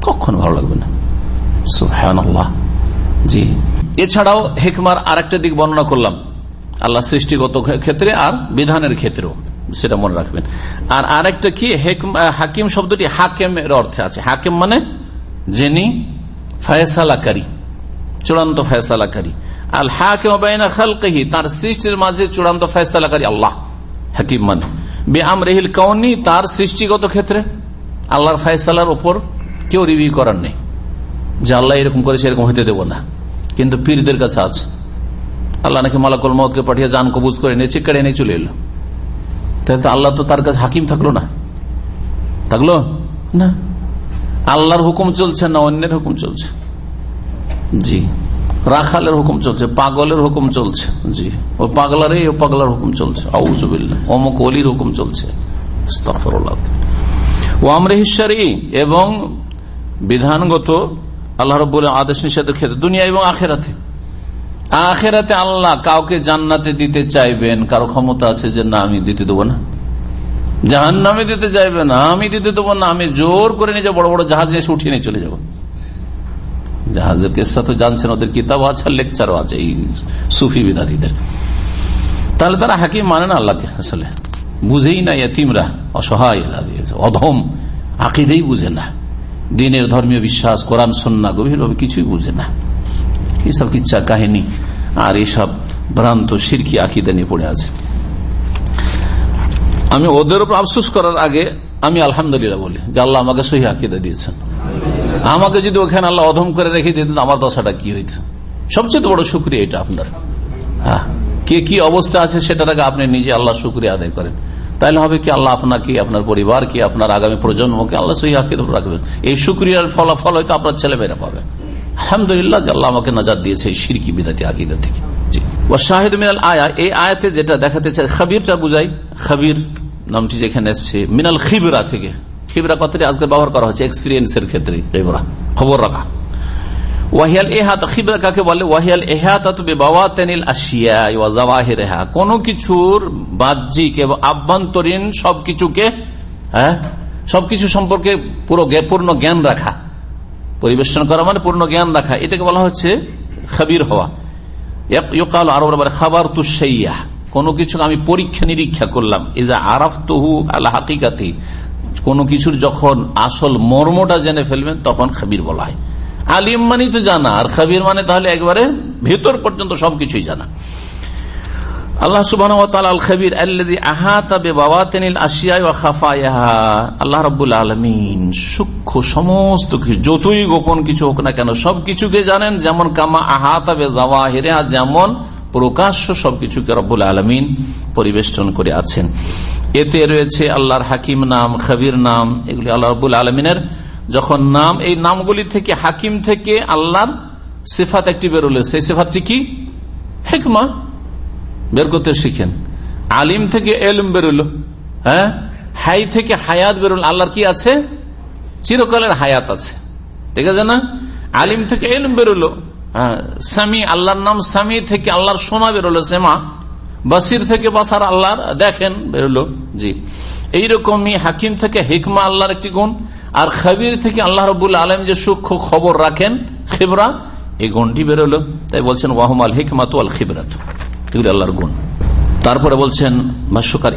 [SPEAKER 4] কখনো ভালো লাগবে না। আল্লাহ জি। এছাড়াও হেকমার আর একটা দিক বর্ণনা করলাম। আল্লাহ সৃষ্টিগত ক্ষেত্রে আর বিধানের ক্ষেত্রেও, সেটা মনে রাখবেন। আর আরেকটা কি? হাকিম শব্দটি হাকেমের অর্থে আছে। হাকিম মানে যিনি ফয়সালাকারী, চূড়ান্ত ফয়সালাকারী। আল হাকিম খালকেহি, তার সৃষ্টির মাঝে চূড়ান্ত ফয়সালাকারী আল্লাহ, হাকিম মানে। বে আমরেহিল কৌনি তার সৃষ্টিগত ক্ষেত্রে আল্লাহর ফয়সালার উপর কেউ রিভিউ করার নেই। যে আল্লাহ এরকম করেছে এরকম হইতে দেব না। কিন্তু পীরদের কাছে আছে। আল্লাহ নাকি মালাকুল মতকে পাঠিয়ে জান কবুজ করে নিয়ে চিকারে নিয়ে চলে এলো। তাহলে তো আল্লাহ তো তার কাছে হাকিম থাকল না। থাকল? না। আল্লাহর হুকুম চলছে না অন্যের হুকুম চলছে? জি। রাখালের হুকুম চলছে, পাগলের হুকুম চলছে। জি, ও পাগলারই, ও পাগলার হুকুম চলছে। আউজুবিল্লা অমুক অলির হুকুম চলছে। ও এবং বিধানগত আল্লাহ রব আদেশ নিষেধের ক্ষেত্রে দুনিয়া এবং আখেরাতে। আখেরাতে আল্লাহ কাউকে জান্নাতে দিতে চাইবেন, কারও ক্ষমতা আছে যে না, আমি দিতে দেবো না। জাহান নামে দিতে চাইবে না, আমি দিতে দেবো না, আমি জোর করে নিয়ে বড় বড় জাহাজে এসে উঠিয়ে নিয়ে চলে যাব। জাহাজের কেসা তো জানছেন, ওদের কিতাব আছে লেকচারও আছে এই সুফি বিদারীদের তাহলে তারা হাকিম মানে না আল্লাহকে আসলে। বুঝেই না এতিমরা অসহায় অধম, আকিদেই বুঝে না। দিনের ধর্মীয় বিশ্বাস, কোরআন সন্না গভীরভাবে কিছুই বুঝে না। এইসব কিচ্ছা কাহিনী আর এইসব ভ্রান্ত, সিরকি আকিদা নিয়ে পড়ে আছে। আমি ওদের উপর আফসোস করার আগে আমি আলহামদুলিল্লাহ বলি যে আল্লাহ আমাকে সহি আকিদা দিয়েছেন। আমাকে যদি ওখানে আল্লাহ অধম করে রেখে দিতেন আমার দশাটা কি হইত? সবচেয়ে বড় শুক্রিয়া এটা আপনার। হ্যাঁ। কে কি অবস্থা আছে সেটার আগে আপনি নিজে আল্লাহ শুক্রিয়া আদায় করেন। তাহলে হবে কি আল্লাহ আপনাকে, আপনার পরিবার কি আপনার আগামী প্রজন্মকে আল্লাহ সহি আকিদ রাখবেন। এই শুক্রিয়ার ফলাফল হয়তো আপনার ছেলেমেয়েরা পাবে। আলহামদুলিল্লাহ যে আল্লাহ আমাকে নজার দিয়েছে এই সিরকি বিদাতি আকিদা থেকে। শাহিদ মিনাল আয়া, এই আয়াতে যেটা দেখাতে চাই, খাবিরটা বুঝাই। খাবির নামটি যেখানে এসছে, মিনাল খিবরা থেকে। খিবরা কথাটি আজকে ব্যবহার করা হচ্ছে এক্সপিরিয়েন্সের ক্ষেত্রে খবর রাখা। ওয়াহিয়াল এহাত, খিবরা কাকে বলে? ওয়াহিয়াল এহাত বাওয়াতেনিল আসিয়া কোন কিছুর বাহ্যিক এবং আভ্যন্তরীণ সবকিছুকে হ্যাঁ সবকিছু সম্পর্কে পুরো পূর্ণ জ্ঞান রাখা। পরিবেশন করা মানে পূর্ণ জ্ঞান রাখা। এটাকে বলা হচ্ছে খাবির হওয়া। ইকাল আরও খাবার তু তুসাইয়া কোনো কিছু আমি পরীক্ষা নিরীক্ষা করলাম। ইজা আরাফ তহু আল্লাহ কোন কিছুর যখন আসল মর্মটা জেনে ফেলবেন, তখন খাবির বলা হয়। আলিম মানে তো জানা, আর খাবির মানে তাহলে একবারে ভেতর পর্যন্ত সবকিছুই জানা। আলমিন সূক্ষ্ম সমস্ত কিছু, যতই গোপন কিছু হোক না কেন, সবকিছুকে জানেন যেমন কামা আহাতাবে জাওয়াহিরে যেমন প্রকাশ্য সবকিছুকে রব্বুল আলমিন পরিবেষ্টন করে আছেন। এতে রয়েছে আল্লাহর হাকিম নাম, খাবির নাম, এগুলি আল্লাহ রবুল আলমিনের যখন নাম, এই নামগুলি থেকে, হাকিম থেকে আল্লাহর সেফাত একটি বেরোলে সেই সেফাতটি কি? হেকমা। বের করতে শিখেন। আলিম থেকে এলম বেরোলো হ্যাঁ? হাই থেকে হায়াত বেরোল আল্লাহর কি আছে? চিরকালের হায়াত আছে। ঠিক আছে না? আলিম থেকে এলম বেরোলো হ্যাঁ স্বামী, আল্লাহর নাম সামি থেকে আল্লাহর সোনা বেরোলো সেমা বাসির থেকে বাসার আল্লাহর, দেখেন, বেরোলো, জি। এইরকমই হাকিম থেকে হিকমা আল্লাহর একটি গুণ, আর খাবির থেকে আল্লাহ রবুল আলম যে সূক্ষ্ম খবর রাখেন, খিবরা, এই গুণটি বেরোলো। তাই বলছেন, ওয়াহমাল হিকমাত আল খিবরাত। এগুলি আল্লাহর গুণ। তারপরে বলছেন ভাষ্যকার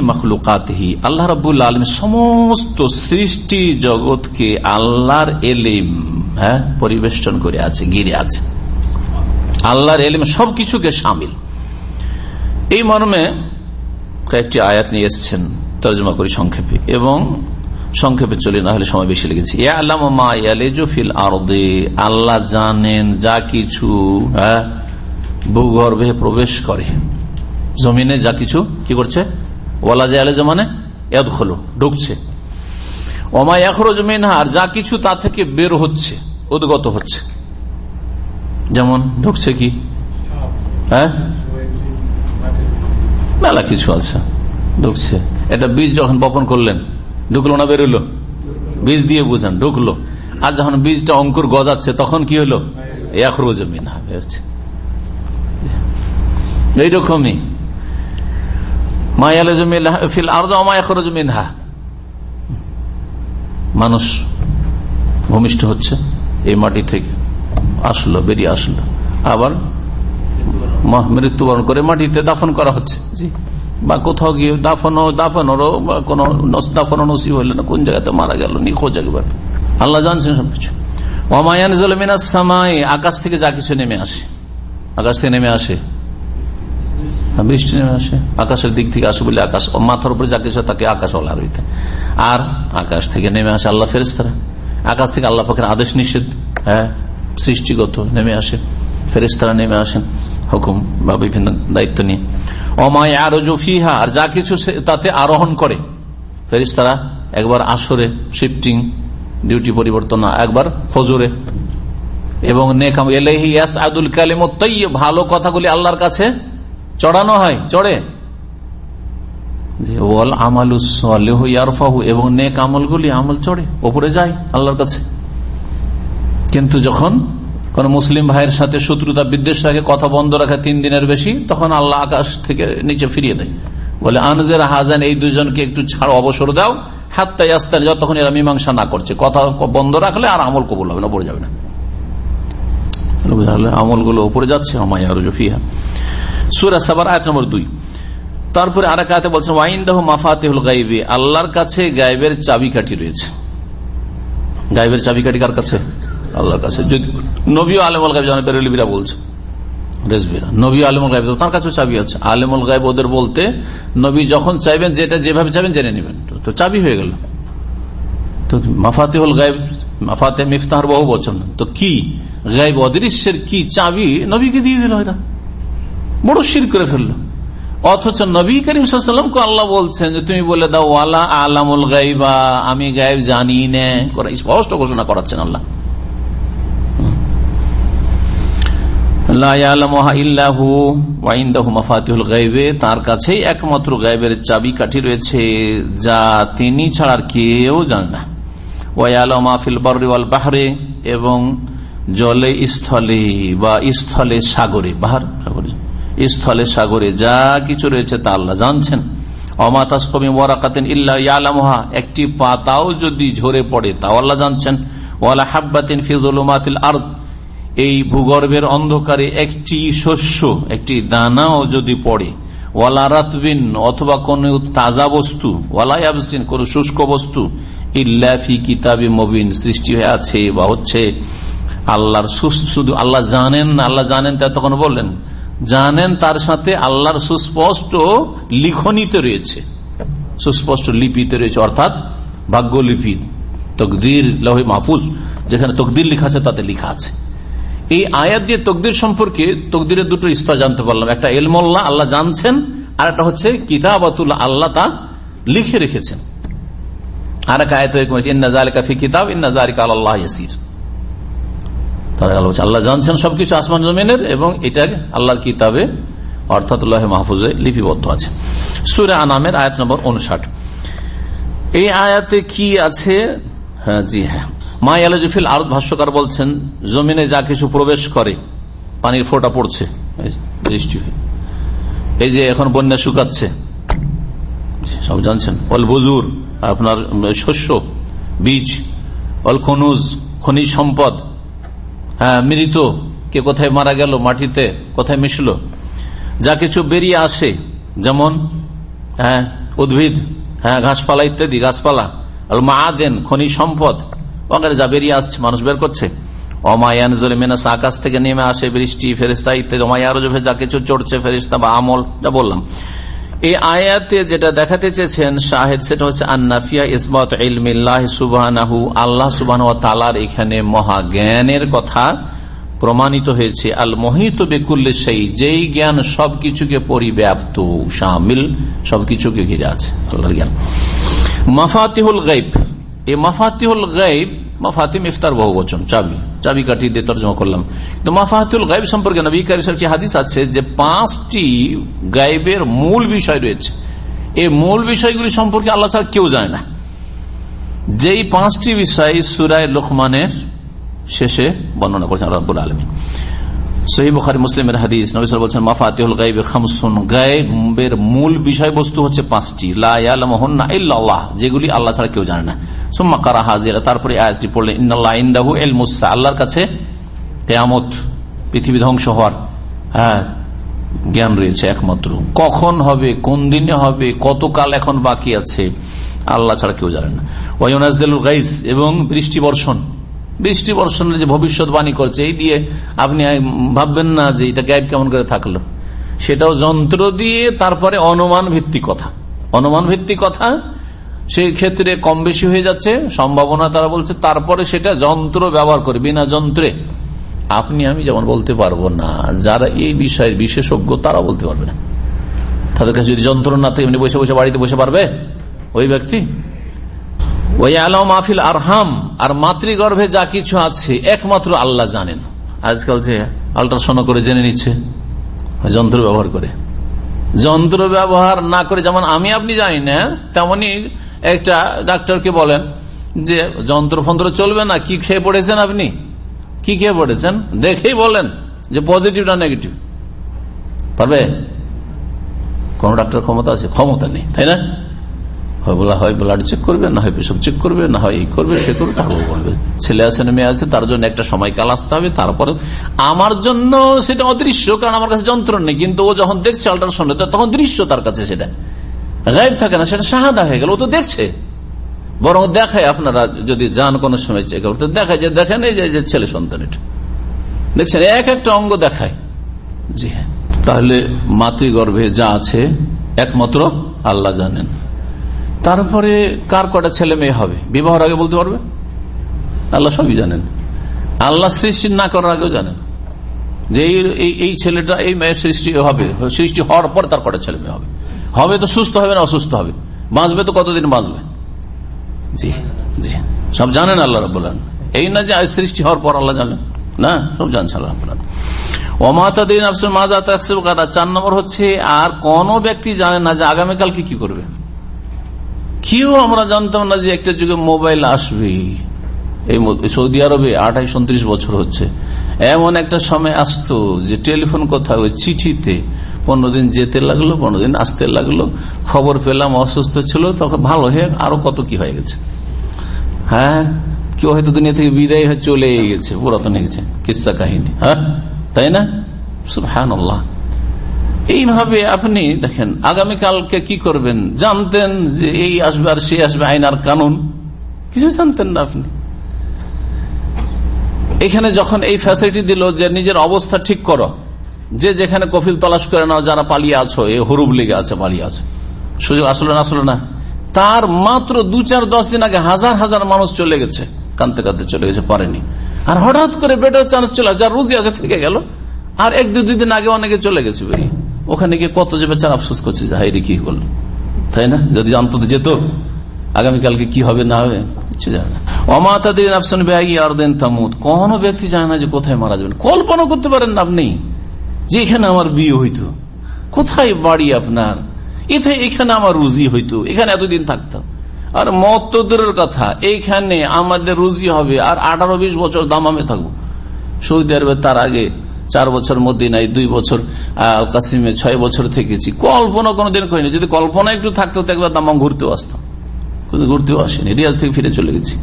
[SPEAKER 4] মখলুকাতহি। আল্লাহ রবুল আলম সমস্ত সৃষ্টি জগৎকে আল্লাহর এলিম হ্যাঁ পরিবেষ্টন করে আছে গিরে আছে। আল্লাহর এলিম সবকিছুকে সামিল। এই মর্মে কয়েকটি আয়াত নিয়ে এসছেন তর্জমা করি সংক্ষেপে। এবং সংক্ষেপে চলে, না হলে সময় বেশি লেগেছে। আল্লাহ জানেন যা কিছু হ্যাঁ ভূগর্ভে প্রবেশ করে। জমিনে যা কিছু, কি করছে? ওলা যে আলে জমানে এদ হলো ঢুকছে। ওমা এখরো জমিন আর যা কিছু তা থেকে বের হচ্ছে, উদ্গত হচ্ছে। যেমন, ঢুকছে কি? হ্যাঁ? মেলা কিছু আছে, ঢুকছে। এটা বীজ যখন বপন করলেন, ঢুকলো না বেরোলো? বীজ দিয়ে বুঝান, ঢুকলো। আর যখন বীজটা অঙ্কুর গজাচ্ছে, তখন কি হলো? এখরো জমিন বেরোচ্ছে। এইরকমই। মানুষ ভূমিষ্ঠ হচ্ছে, এই মাটি থেকে আসলো, বেরিয়ে আসলো। আবার মৃত্যুবরণ করে মাটিতে দাফন করা হচ্ছে। বা কোথাও গিয়ে দাফনও, দাফনেরও কোন দাফনও নসিব হইল না, কোন জায়গাতে মারা গেল, নিখোঁজ একবার। আল্লাহ জানছেন সবকিছু। ওমায়ান আকাশ থেকে যা কিছু নেমে আসে। আকাশ থেকে নেমে আসে। বৃষ্টি নেমে আসে। আকাশের দিক থেকে আসে বলে আকাশ মাথার উপরে যা কিছু তাকে আকাশ বলা রইতে আর আকাশ থেকে নেমে আসে আল্লাহ ফেরেস্তারা আকাশ থেকে আল্লাহ পাখের আদেশ নিষেধ হ্যাঁ সৃষ্টিগত নেমে আসে। ফেরেস্তারা নেমে আসেন হুকুম বা বিভিন্ন দায়িত্ব নিয়ে। অমায় আরও জফিহা আর যা কিছু তাতে আরোহণ করে। ফেরিস্তারা একবার আসরে শিফটিং, ডিউটি পরিবর্তন একবার ফজরে। এবং নেকাম এলেহি আদুল কালিম ভালো কথাগুলি আল্লাহর কাছে চড়ানো হয়, চড়ে। এবং নেক আমল চড়ে, ওপরে যায় আল্লাহর কাছে। কিন্তু যখন কোন মুসলিম ভাইয়ের সাথে শত্রুতা, বিদ্বেষ রাখে কথা বন্ধ রাখে তিন দিনের বেশি, তখন আল্লাহ আকাশ থেকে নিচে ফিরিয়ে দেয়। বলে, আনজের হাজান, এই দুজনকে একটু ছাড়, অবসর দাও। হাত্তাই আস্তান যতক্ষণ এরা মীমাংসা না করছে। কথা বন্ধ রাখলে আর আমল কবুল হবে না পড়ে যাবে না। আমলগুলো উপরে যাচ্ছে গাইবি আল্লাহর কাছে গাইবের চাবিকাঠি রয়েছে। গাইবের চাবিকাঠি কার কাছে? আল্লাহর কাছে। যদি নবী আলম আল গাইব জানা বেরলিবিরা বলছে। আলমুল গাইব তার কাছেও চাবি আছে। আলমুল ওদের বলতে, নবী যখন চাইবেন, যেটা যেভাবে চাইবেন, জেনে নেবেন। তো চাবি হয়ে গেল। তো মাফাতেহুল গাইব মাফাতে মিফতার বহু বচন। তো কি? গাইব অদৃশ্যের কি চাবি নবীকে দিয়ে দিল এরা? বড় শির করে ফেলল। অথচ নবী করিম সাল্লামকে আল্লাহ বলছেন যে, তুমি বলে দাও, ওয়ালা আলামুল গাইবা আমি গাইব জানি নে স্পষ্ট ঘোষণা করাচ্ছেন আল্লাহ। তার কাছেই একমাত্র গাইবের চাবি কাঠি রয়েছে, যা তিনি ছাড়ার কেউ জানে না। ওয়াল বাহারে এবং জলে স্থলে বা স্থলে সাগরে বাহার সাগরে। স্থলে, সাগরে যা কিছু রয়েছে তা আল্লাহ জানছেন। অমাতাসকমি ওয়ারাকাতেন ইল্লা ইয়ালামহা, একটি পাতাও যদি ঝরে পড়ে তাও আল্লাহ জানছেন। ওয়ালা হাব্বাতিন ফিজুলুমাতিল আর্দ, এই ভূগর্ভের অন্ধকারে একটি শস্য, একটি দানাও যদি পড়ে, ওয়ালা রাতবিন অথবা কোন তাজা বস্তু ওয়ালাইন কোন শুষ্ক বস্তু ইল্লাফি কিতাবি মবিন, সৃষ্টি হয়ে আছে বা হচ্ছে আল্লাহর শুধু আল্লাহ জানেন আল্লাহ জানেন তা তখন বললেন, জানেন তার সাথে আল্লাহর সুস্পষ্ট লিখনিতে রয়েছে। সুস্পষ্ট লিপিতে রয়েছে, অর্থাৎ ভাগ্যলিপি তকদির, লহে মাহফুজ, যেখানে তকদির লিখা আছে, তাতে লিখা আছে। এই আয়াত দিয়ে তকদির সম্পর্কে তকদিরের দুটো স্তর জানতে পারলাম। একটা এলমল্লা আল্লাহ জানছেন, আর একটা হচ্ছে কিতাবাতুল্লাহ আল্লাহ তা লিখে রেখেছেন। আর এক আয়াত ইন্নাজালিকা কিতাব ইন্নাজালিকা আল্লাহ ইয়াসির। আল্লাহ জানছেন সবকিছু আসমান জমিনের এবং এটা আল্লাহর কিতাবে, অর্থাৎ মাহফুজে লিপিবদ্ধ আছে। সুরে আনামের আয়াত নম্বর উনষাট এই আয়াতে কি আছে? হ্যাঁ জি হ্যাঁ। মা আলজফিল আর ভাষ্যকার বলছেন, জমিনে যা কিছু প্রবেশ করে, পানির ফোটা পড়ছে। বৃষ্টি এই যে এখন বন্যা শুকাচ্ছে। সব জানছেন? অল বজুর আপনার শস্য, বীজ অল খনুজ, খনিজ সম্পদ মৃত, কে কোথায় মারা গেল মাটিতে, কোথায় মিশল? যা কিছু বেরিয়ে আসে, যেমন হ্যাঁ উদ্ভিদ হ্যাঁ ঘাসপালা ইত্যাদি, গাছপালা মাদেন খনি সম্পদ। ওখানে যা বেরিয়ে আসছে, মানুষ বের করছে। অমায়ান মেনাস, আকাশ থেকে নেমে আসে বৃষ্টি ফেরিস্তা ইত্যাদি অমায়ার যা কিছু চড়ছে ফেরিস্তা বা আমল, যা বললাম। এই আয়াতে যেটা দেখাতে চেয়েছেন শাহেদ, সেটা হচ্ছে আন্নাফিয়া ইসবাত সুবাহ আল্লাহ সুবাহ তালার এখানে মহাজ্ঞানের কথা প্রমাণিত হয়েছে। আল মোহিত বেকুল্লে সেই যেই জ্ঞান সবকিছুকে পরিব্যাপ্ত সামিল সবকিছুকে ঘিরে আছে। আল্লাহর জ্ঞান। মাফাতিহুল গাইব এই মাফাতিহুল গাইব বহু বচন, চাবি চাবি দিয়ে তর্জমা করলাম। মাফাহাতুল গাইব সম্পর্কে নবী হাদিস আছে যে পাঁচটি গাইবের মূল বিষয় রয়েছে? এই মূল বিষয়গুলি সম্পর্কে আল্লাহ ছাড়া কেউ জানে না। যেই পাঁচটি বিষয় সুরায় লোকমানের শেষে বর্ণনা করছেন রব্বুল আলমী মুসলিমের মূল বিষয়বস্তু যেগুলি আল্লাহ ছাড়া কেউ জানে না। সুম্মা কারা তারপরে আয়াতটি ইন্দাহু এল মুসা আল্লাহর কাছে কেয়ামত, পৃথিবী ধ্বংস হওয়ার হ্যাঁ জ্ঞান রয়েছে একমাত্র। কখন হবে, কোন দিনে হবে, কতকাল এখন বাকি আছে, আল্লাহ ছাড়া কেউ জানে না। ওয়াইনাজদুল গাইজ এবং বৃষ্টি বর্ষণ। বৃষ্টি বর্ষণের যে ভবিষ্যৎবাণী করছে, এই দিয়ে আপনি ভাববেন না যে এটা গাইব কেমন করে থাকল। সেটাও যন্ত্র দিয়ে তারপরে অনুমান ভিত্তিক কথা। অনুমান ভিত্তিক কথা, সেই ক্ষেত্রে কম বেশি হয়ে যাচ্ছে, সম্ভাবনা তারা বলছে, তারপরে সেটা যন্ত্র ব্যবহার করে, বিনা যন্ত্রে। আপনি, আমি যেমন বলতে পারব না, যারা এই বিষয়ের বিশেষজ্ঞ, তারা বলতে পারবে না। তাদের কাছে যদি যন্ত্র না থাকে এমনি বসে বসে বাড়িতে বসে পারবে? ওই ব্যক্তি? মাহফিল আরহাম, আর মাতৃগর্ভে যা কিছু আছে, একমাত্র আল্লাহ জানেন। আজকাল যে আল্ট্রাসাউন্ড করে জেনে নিচ্ছে, যন্ত্র ব্যবহার করে। যন্ত্র ব্যবহার না করে, যেমন আমি আপনি জানি না, তেমনি একটা ডাক্তারকে বলেন যে, যন্ত্র ফন্ত্র চলবে না, কি খেয়ে পড়েছেন আপনি? কি খেয়ে পড়েছেন? দেখেই বলেন যে পজিটিভ না নেগেটিভ পারবে? কোন ডাক্তার ক্ষমতা আছে? ক্ষমতা নেই, তাই না? হয় বলা ব্লাড চেক করবে, না হয় পেশাব চেক করবে, না হয় এই করবে, সে করবে তারপর বলবে। ছেলে আছে মেয়ে আছে, তার জন্য একটা সময়কাল আসতে হবে, তারপরে আমার জন্য সেটা অদৃশ্য, কারণ আমার কাছে যন্ত্র নেই, কিন্তু ও যখন দেখছে আল্ট্রাসাউন্ড তখন দৃশ্য তার কাছে সেটা। গাইব থাকে না, সেটা সাহাদা হয়ে গেল, ও তো দেখছে। বরং দেখায় আপনারা যদি যান কোন সময় চেক করতে, দেখায় যে দেখেন এই যে ছেলে সন্তান এটা দেখছেন, এক একটা অঙ্গ দেখায়। জি হ্যাঁ। তাহলে মাতৃগর্ভে যা আছে, একমাত্র আল্লাহ জানেন। তারপরে কার কটা ছেলে মেয়ে হবে? বিবাহর আগে বলতে পারবে? আল্লাহ সবই জানেন। আল্লাহ সৃষ্টি না করার আগেও জানেন। যে এই ছেলেটা, এই মেয়ের সৃষ্টি হবে, সৃষ্টি হওয়ার পর তার কটা ছেলে মেয়ে হবে? হবে তো সুস্থ হবে না অসুস্থ হবে? বাঁচবে তো কতদিন বাঁচবে? জি জি। সব জানেন আল্লাহ রবাহ এই না যে সৃষ্টি হওয়ার পর আল্লাহ জানেন। না, সব জানছে আল্লাহ চার নম্বর হচ্ছে, আর কোন ব্যক্তি জানে না যে আগামীকালকে কি করবে। কেউ আমরা জানতাম না যে একটা যুগে মোবাইল আসবে এই সৌদি আরবে আঠাইশ, উনত্রিশ বছর হচ্ছে। এমন একটা সময় আসতো যে টেলিফোন কথা ওই চিঠিতে পনেরো দিন যেতে লাগল, পনেরো দিন আসতে লাগল, খবর পেলাম, অসুস্থ ছিল, তখন ভালো হয়ে আরও কত কি হয়ে গেছে? হ্যাঁ কেউ হয়তো দুনিয়া থেকে বিদায় হয়ে চলে গেছে, পুরাতন হয়ে গেছে, কিসা কাহিনী হ্যাঁ? তাই না? হ্যাঁ এইভাবে আপনি দেখেন, আগামীকালকে কি করবেন? জানতেন যে এই আসবে আর সে আসবে আইন আর কানুন। কিছু জানতেন না আপনি। এখানে যখন এই ফ্যাসিলিটি দিল যে নিজের অবস্থা ঠিক করো, যে যেখানে কফিল তলাশ করে নাও, যারা পালিয়ে আছো এই হরুব লেগে আছে, পালিয়ে আছে। সুযোগ আসলো না আসলো না। তার মাত্র দু চার দশ দিন আগে হাজার হাজার মানুষ চলে গেছে কানতে কানতে চলে গেছে, পারেনি। আর হঠাৎ করে বেটার চান্স চলে যার রুজি আছে, থেকে গেল। আর এক দুই দিন আগে অনেকে চলে গেছে বেরিয়ে। ওখানে গিয়ে কত যে বেচার আফসোস করছে যে হাইরে কি করল তাই না? যদি জানতো যেত। আগামীকালকে কি হবে, না হবে না। দেন তামুদ ব্যক্তি জানে না যে কোথায় মারা যাবেন। করতে পারেন না যে এখানে আমার বিয়ে হইতো। কোথায় বাড়ি আপনার? এতে এখানে আমার রুজি হইতো, এখানে এতদিন থাকতাম। আর মত তো কথা এইখানে আমাদের রুজি হবে, আর আঠারো বিশ বছর দামামে থাকব। সৌদি আরবে তার আগে চার বছর নাই দুই বছর কাসিমে, ছয় বছর থেকেছি। কল্পনা কোনোদিন করিনি। যদি কল্পনা একটু থাকতো একবার দামাম ঘুরতেও আসতাম। কিন্তু ঘুরতেও আসেনি। রিয়াজ থেকে ফিরে চলে গেছি।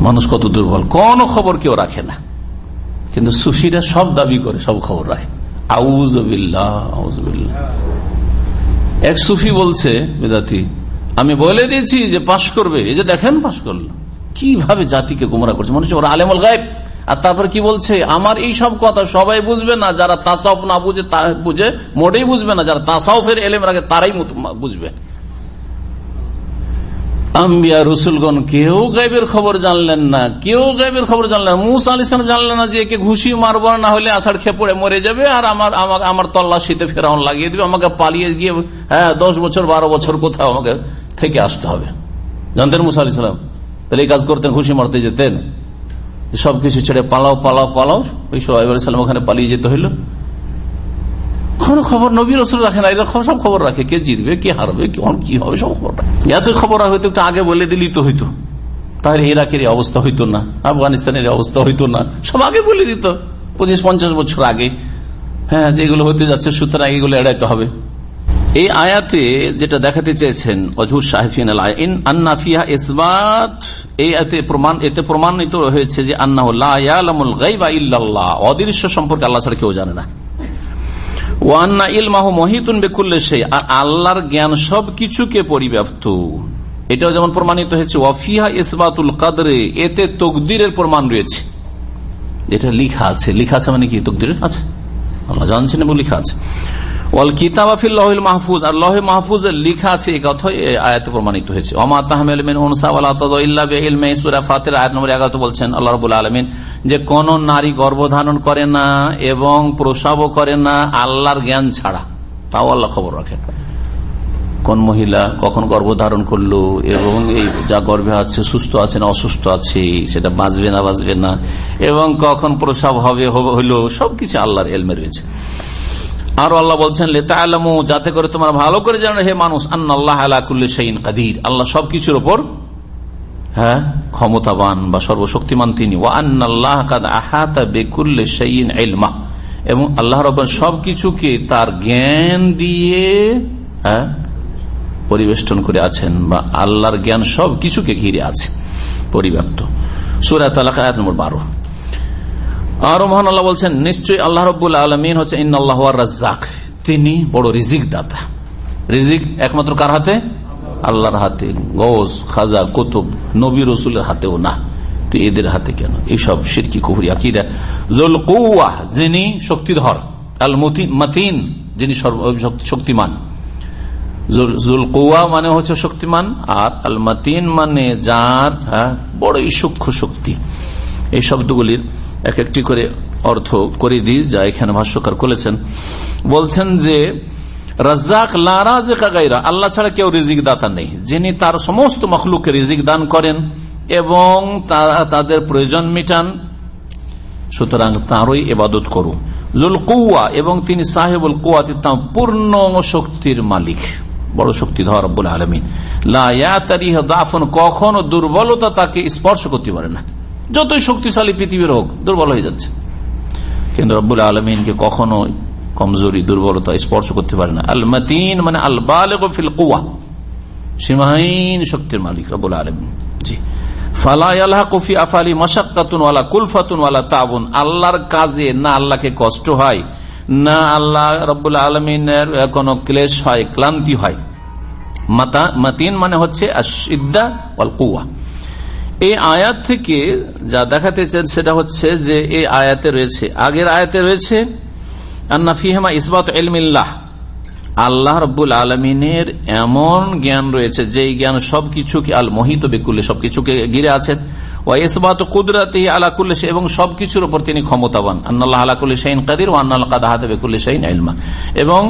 [SPEAKER 4] মানুষ কত দুর্বল। কোন খবর কেউ রাখে না। কিন্তু সুফিরা সব দাবি করে, সব খবর রাখে। এক সুফি বলছে, বেদাতি, আমি বলে দিয়েছি যে পাশ করবে। এই যে দেখেন পাশ করল। কীভাবে জাতিকে গুমরা করছে? মনে হচ্ছে ওরা আলেমল গায়েব। আর তারপর কি বলছে? আমার এই সব কথা সবাই বুঝবে না, যারা তাসাউফ না বুঝে বুঝে, মোটেই বুঝবে না, যারা তাসাউফের এলেম রাখে তারাই বুঝবে। কেউ গাইবের খবর জানলেন না, কেউ গাইবের খবর জানলেন না। মুসা আল ইসলাম জানলেন না যে একে ঘুষি মারব না হলে আষাঢ় মরে যাবে আর আমার আমার তল্লাশিতে ফেরাউন লাগিয়ে দিবে। আমাকে পালিয়ে গিয়ে হ্যাঁ দশ বছর, বারো বছর কোথাও আমাকে থেকে আসতে হবে। জানতেন মুসা আল ইসলাম তাহলে এই কাজ করতেন ঘুষি মারতে যেতেন। সবকিছু ছেড়ে পালাও পালাও পালাও। ওই সালাম ওখানে পালিয়ে যেতে হইল। কোন খবর নবী রসুল রাখে না, এরকম সব খবর রাখে। কে জিতবে, কে হারবে, কি হবে, সব খবর এত খবর হয়তো একটু আগে বলে দিলি তো হইতো। তাহলে ইরাকের অবস্থা হইতো না, আফগানিস্তানের অবস্থা হইতো না। সব আগে বলে দিত। পঁচিশ, পঞ্চাশ বছর আগে। হ্যাঁ যেগুলো হতে যাচ্ছে, সুতরাং এগুলো এড়াইতে হবে। এই আয়াতে যেটা দেখাতে চেয়েছেন অজুর আন্নাফিয়া ইসবাত। প্রমাণ এতে প্রমাণিত হয়েছে যে অদৃশ্য সম্পর্কে আল্লাহ ছাড়া কেউ জানে না। ওয়ান্না ইলমাহ মহিতুন বেকুল্লে সেই আর আল্লাহর জ্ঞান সব কিছুকে পরিব্যাপ্ত। এটাও যেমন প্রমাণিত হয়েছে ওয়াফিহা ইসবাতুল কাদরে। এতে তকদিরের প্রমাণ রয়েছে। এটা লিখা আছে। লিখা আছে মানে কি? তকদিরের? আছে। আল্লাহ জানছেন এবং লিখা আছে। ওয়াল কিতাব লহিল মাহফুজ, আর লহে মাহফুজের লিখা আছে এই কথা আয়াতে প্রমাণিত হয়েছে। অমা তাহমেল মিন উনসা ওয়ালা তাদাইল্লা বিইলমি, সূরা ফাতির আয়াত নম্বর 11 বলছেন, আল্লাহ রাব্বুল আলামিন, যে কোন নারী গর্ভধারণ করে না এবং প্রসবও করে না, আল্লাহর জ্ঞান ছাড়া। তাও আল্লাহ খবর রাখেন। কোন মহিলা কখন গর্ভধারণ করল এবং এই যা গর্ভে আছে, সুস্থ আছে না অসুস্থ আছে, সেটা বাঁচবে না বাঁচবে না, এবং কখন প্রসব হবে হইল সবকিছু আল্লাহর এলমে রয়েছে। আর আল্লাহ বলছেন লেতা আলমু যাতে করে তোমার ভালো করে জানো, হে মানুষ আল্লাহ আলাকুল্লি শাইন কাদির। আল্লাহ সবকিছুর ওপর হ্যাঁ ক্ষমতাবান বা সর্বশক্তিমান তিনি। ও আন্নাল্লাহ আহাতা বেকুল্লে এবং আল্লাহ রব সবকিছুকে তার জ্ঞান দিয়ে হ্যাঁ পরিবেষ্টন করে আছেন বা আল্লাহর জ্ঞান সব কিছুকে ঘিরে আছে, পরিব্যাপ্ত। সুরাত বারো। আরও মহান আল্লাহ বলছেন নিশ্চয়ই আল্লাহ রব্বুল আলমিন হচ্ছে ইন ইন্নআল্লাহ রাজ্জাক। তিনি বড় রিজিক দাতা রিজিক একমাত্র কার হাতে? আল্লাহর হাতে। গজ খাজা কুতুব নবী রসুলের হাতেও না। তো এদের হাতে কেন? এইসব সিরকি কুফরি আকিদা। জুল কৌয়া যিনি শক্তিধর। আল মাতিন যিনি শক্তিমান। জুল কৌয়া মানে হচ্ছে শক্তিমান আর আল মাতিন মানে যার হ্যাঁ, বড়ই সূক্ষ্ম শক্তি। এই শব্দগুলির এক একটি করে অর্থ করে দিই, যা এখানে ভাষ্যকার করেছেন। বলছেন যে, রাজ্জাক লারাজ গাইরা আল্লাহ ছাড়া কেউ রিজিক দাতা নেই। যিনি তার সমস্ত মখলুকে রিজিক দান করেন এবং তাদের প্রয়োজন মিটান, সুতরাং তাঁরই এবাদত করু জুল কৌয়া এবং তিনি সাহেবুল কুয়াতি পূর্ণ শক্তির মালিক, বড় শক্তিধর রব্বুল আলমী লাফন কখনো দুর্বলতা তাকে স্পর্শ করতে পারে না। যতই শক্তিশালী পৃথিবীর হোক, দুর্বল হয়ে যাচ্ছে। কিন্তু রব্বুল আলমিনকে কখনো কমজোরি, দুর্বলতা স্পর্শ করতে পারে না। আল মানে আল কুয়া সীমাহীন শক্তির মালিক রব্বুল আলমিন। জি। আল্লাহর কাজে না কষ্ট হয়, না আল্লাহ ক্লেশ হয়, ক্লান্তি হয়। মাতিন মানে হচ্ছে কুয়া এই আয়াত থেকে যা দেখাতে চান সেটা হচ্ছে যে এই আয়াতে রয়েছে। আগের আয়াতে রয়েছে, আন্না ইসবাত এলমিল্লাহ আল্লাহ রব্বুল আলমিনের এমন জ্ঞান রয়েছে যে জ্ঞান সবকিছুকে আল মোহিত বেকুল্লে সবকিছুকে ঘিরে আছেন ও ইসবাত কুদরাতি আলাকুল্লে এবং সবকিছুর উপর তিনি ক্ষমতাবান। আন্নাল্লাহ আলাকুল্লি শাহিন কাদির ও আন্নাল কাদাহাতে বেকুল্লে শাহিন এলমা এবং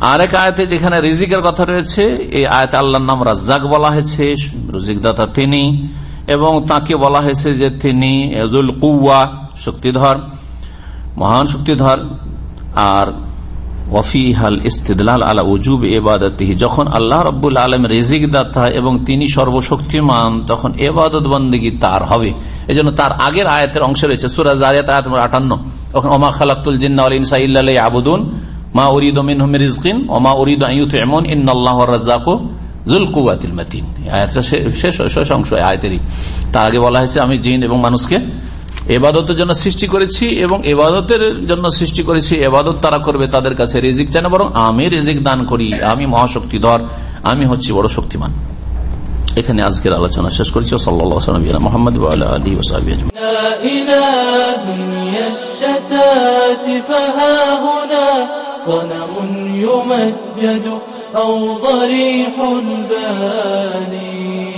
[SPEAKER 4] আরেক আয়তে যেখানে রিজিকের কথা রয়েছে, এই আয়তে আল্লাহর নাম রাজ্জাক বলা হয়েছে। রুজিকদাতা তিনি। এবং তাকে বলা হয়েছে যে তিনি এজুল কুয়া শক্তিধর, মহান শক্তিধর, আর ওয়ফিহাল ইস্তেদলাল আলা উজুব এবাদতিহি যখন আল্লাহ রব্বুল আলম রেজিক দাতা এবং তিনি সর্বশক্তিমান, তখন এবাদত বন্দী তার হবে। এজন্য তার আগের আয়াতের অংশ রয়েছে সুরাজ আয়াত আয়াত আটান্ন। তখন ওমা খালাকুল জিন্না ইনসা ইল্লা আবুদুন মা উরিদ মিনহুম রিজকিন, ওমা উরিদ আইয়ুত এমন ইন্নাল্লাহ রাজ্জাকু বলা হয়েছে, আমি জিন এবং মানুষকে এবাদতের জন্য সৃষ্টি করেছি এবং এবাদতের জন্য সৃষ্টি করেছি, এবাদত তারা করবে তাদের কাছে রিজিক চায় বরং আমি রিজিক দান করি, আমি মহাশক্তিধর, আমি হচ্ছি বড় শক্তিমান। এখানে আজকের আলোচনা শেষ করেছি সাল্লাহ মোহাম্মদ আলী ওসাবি
[SPEAKER 3] صنم يمجد أو ضريح باني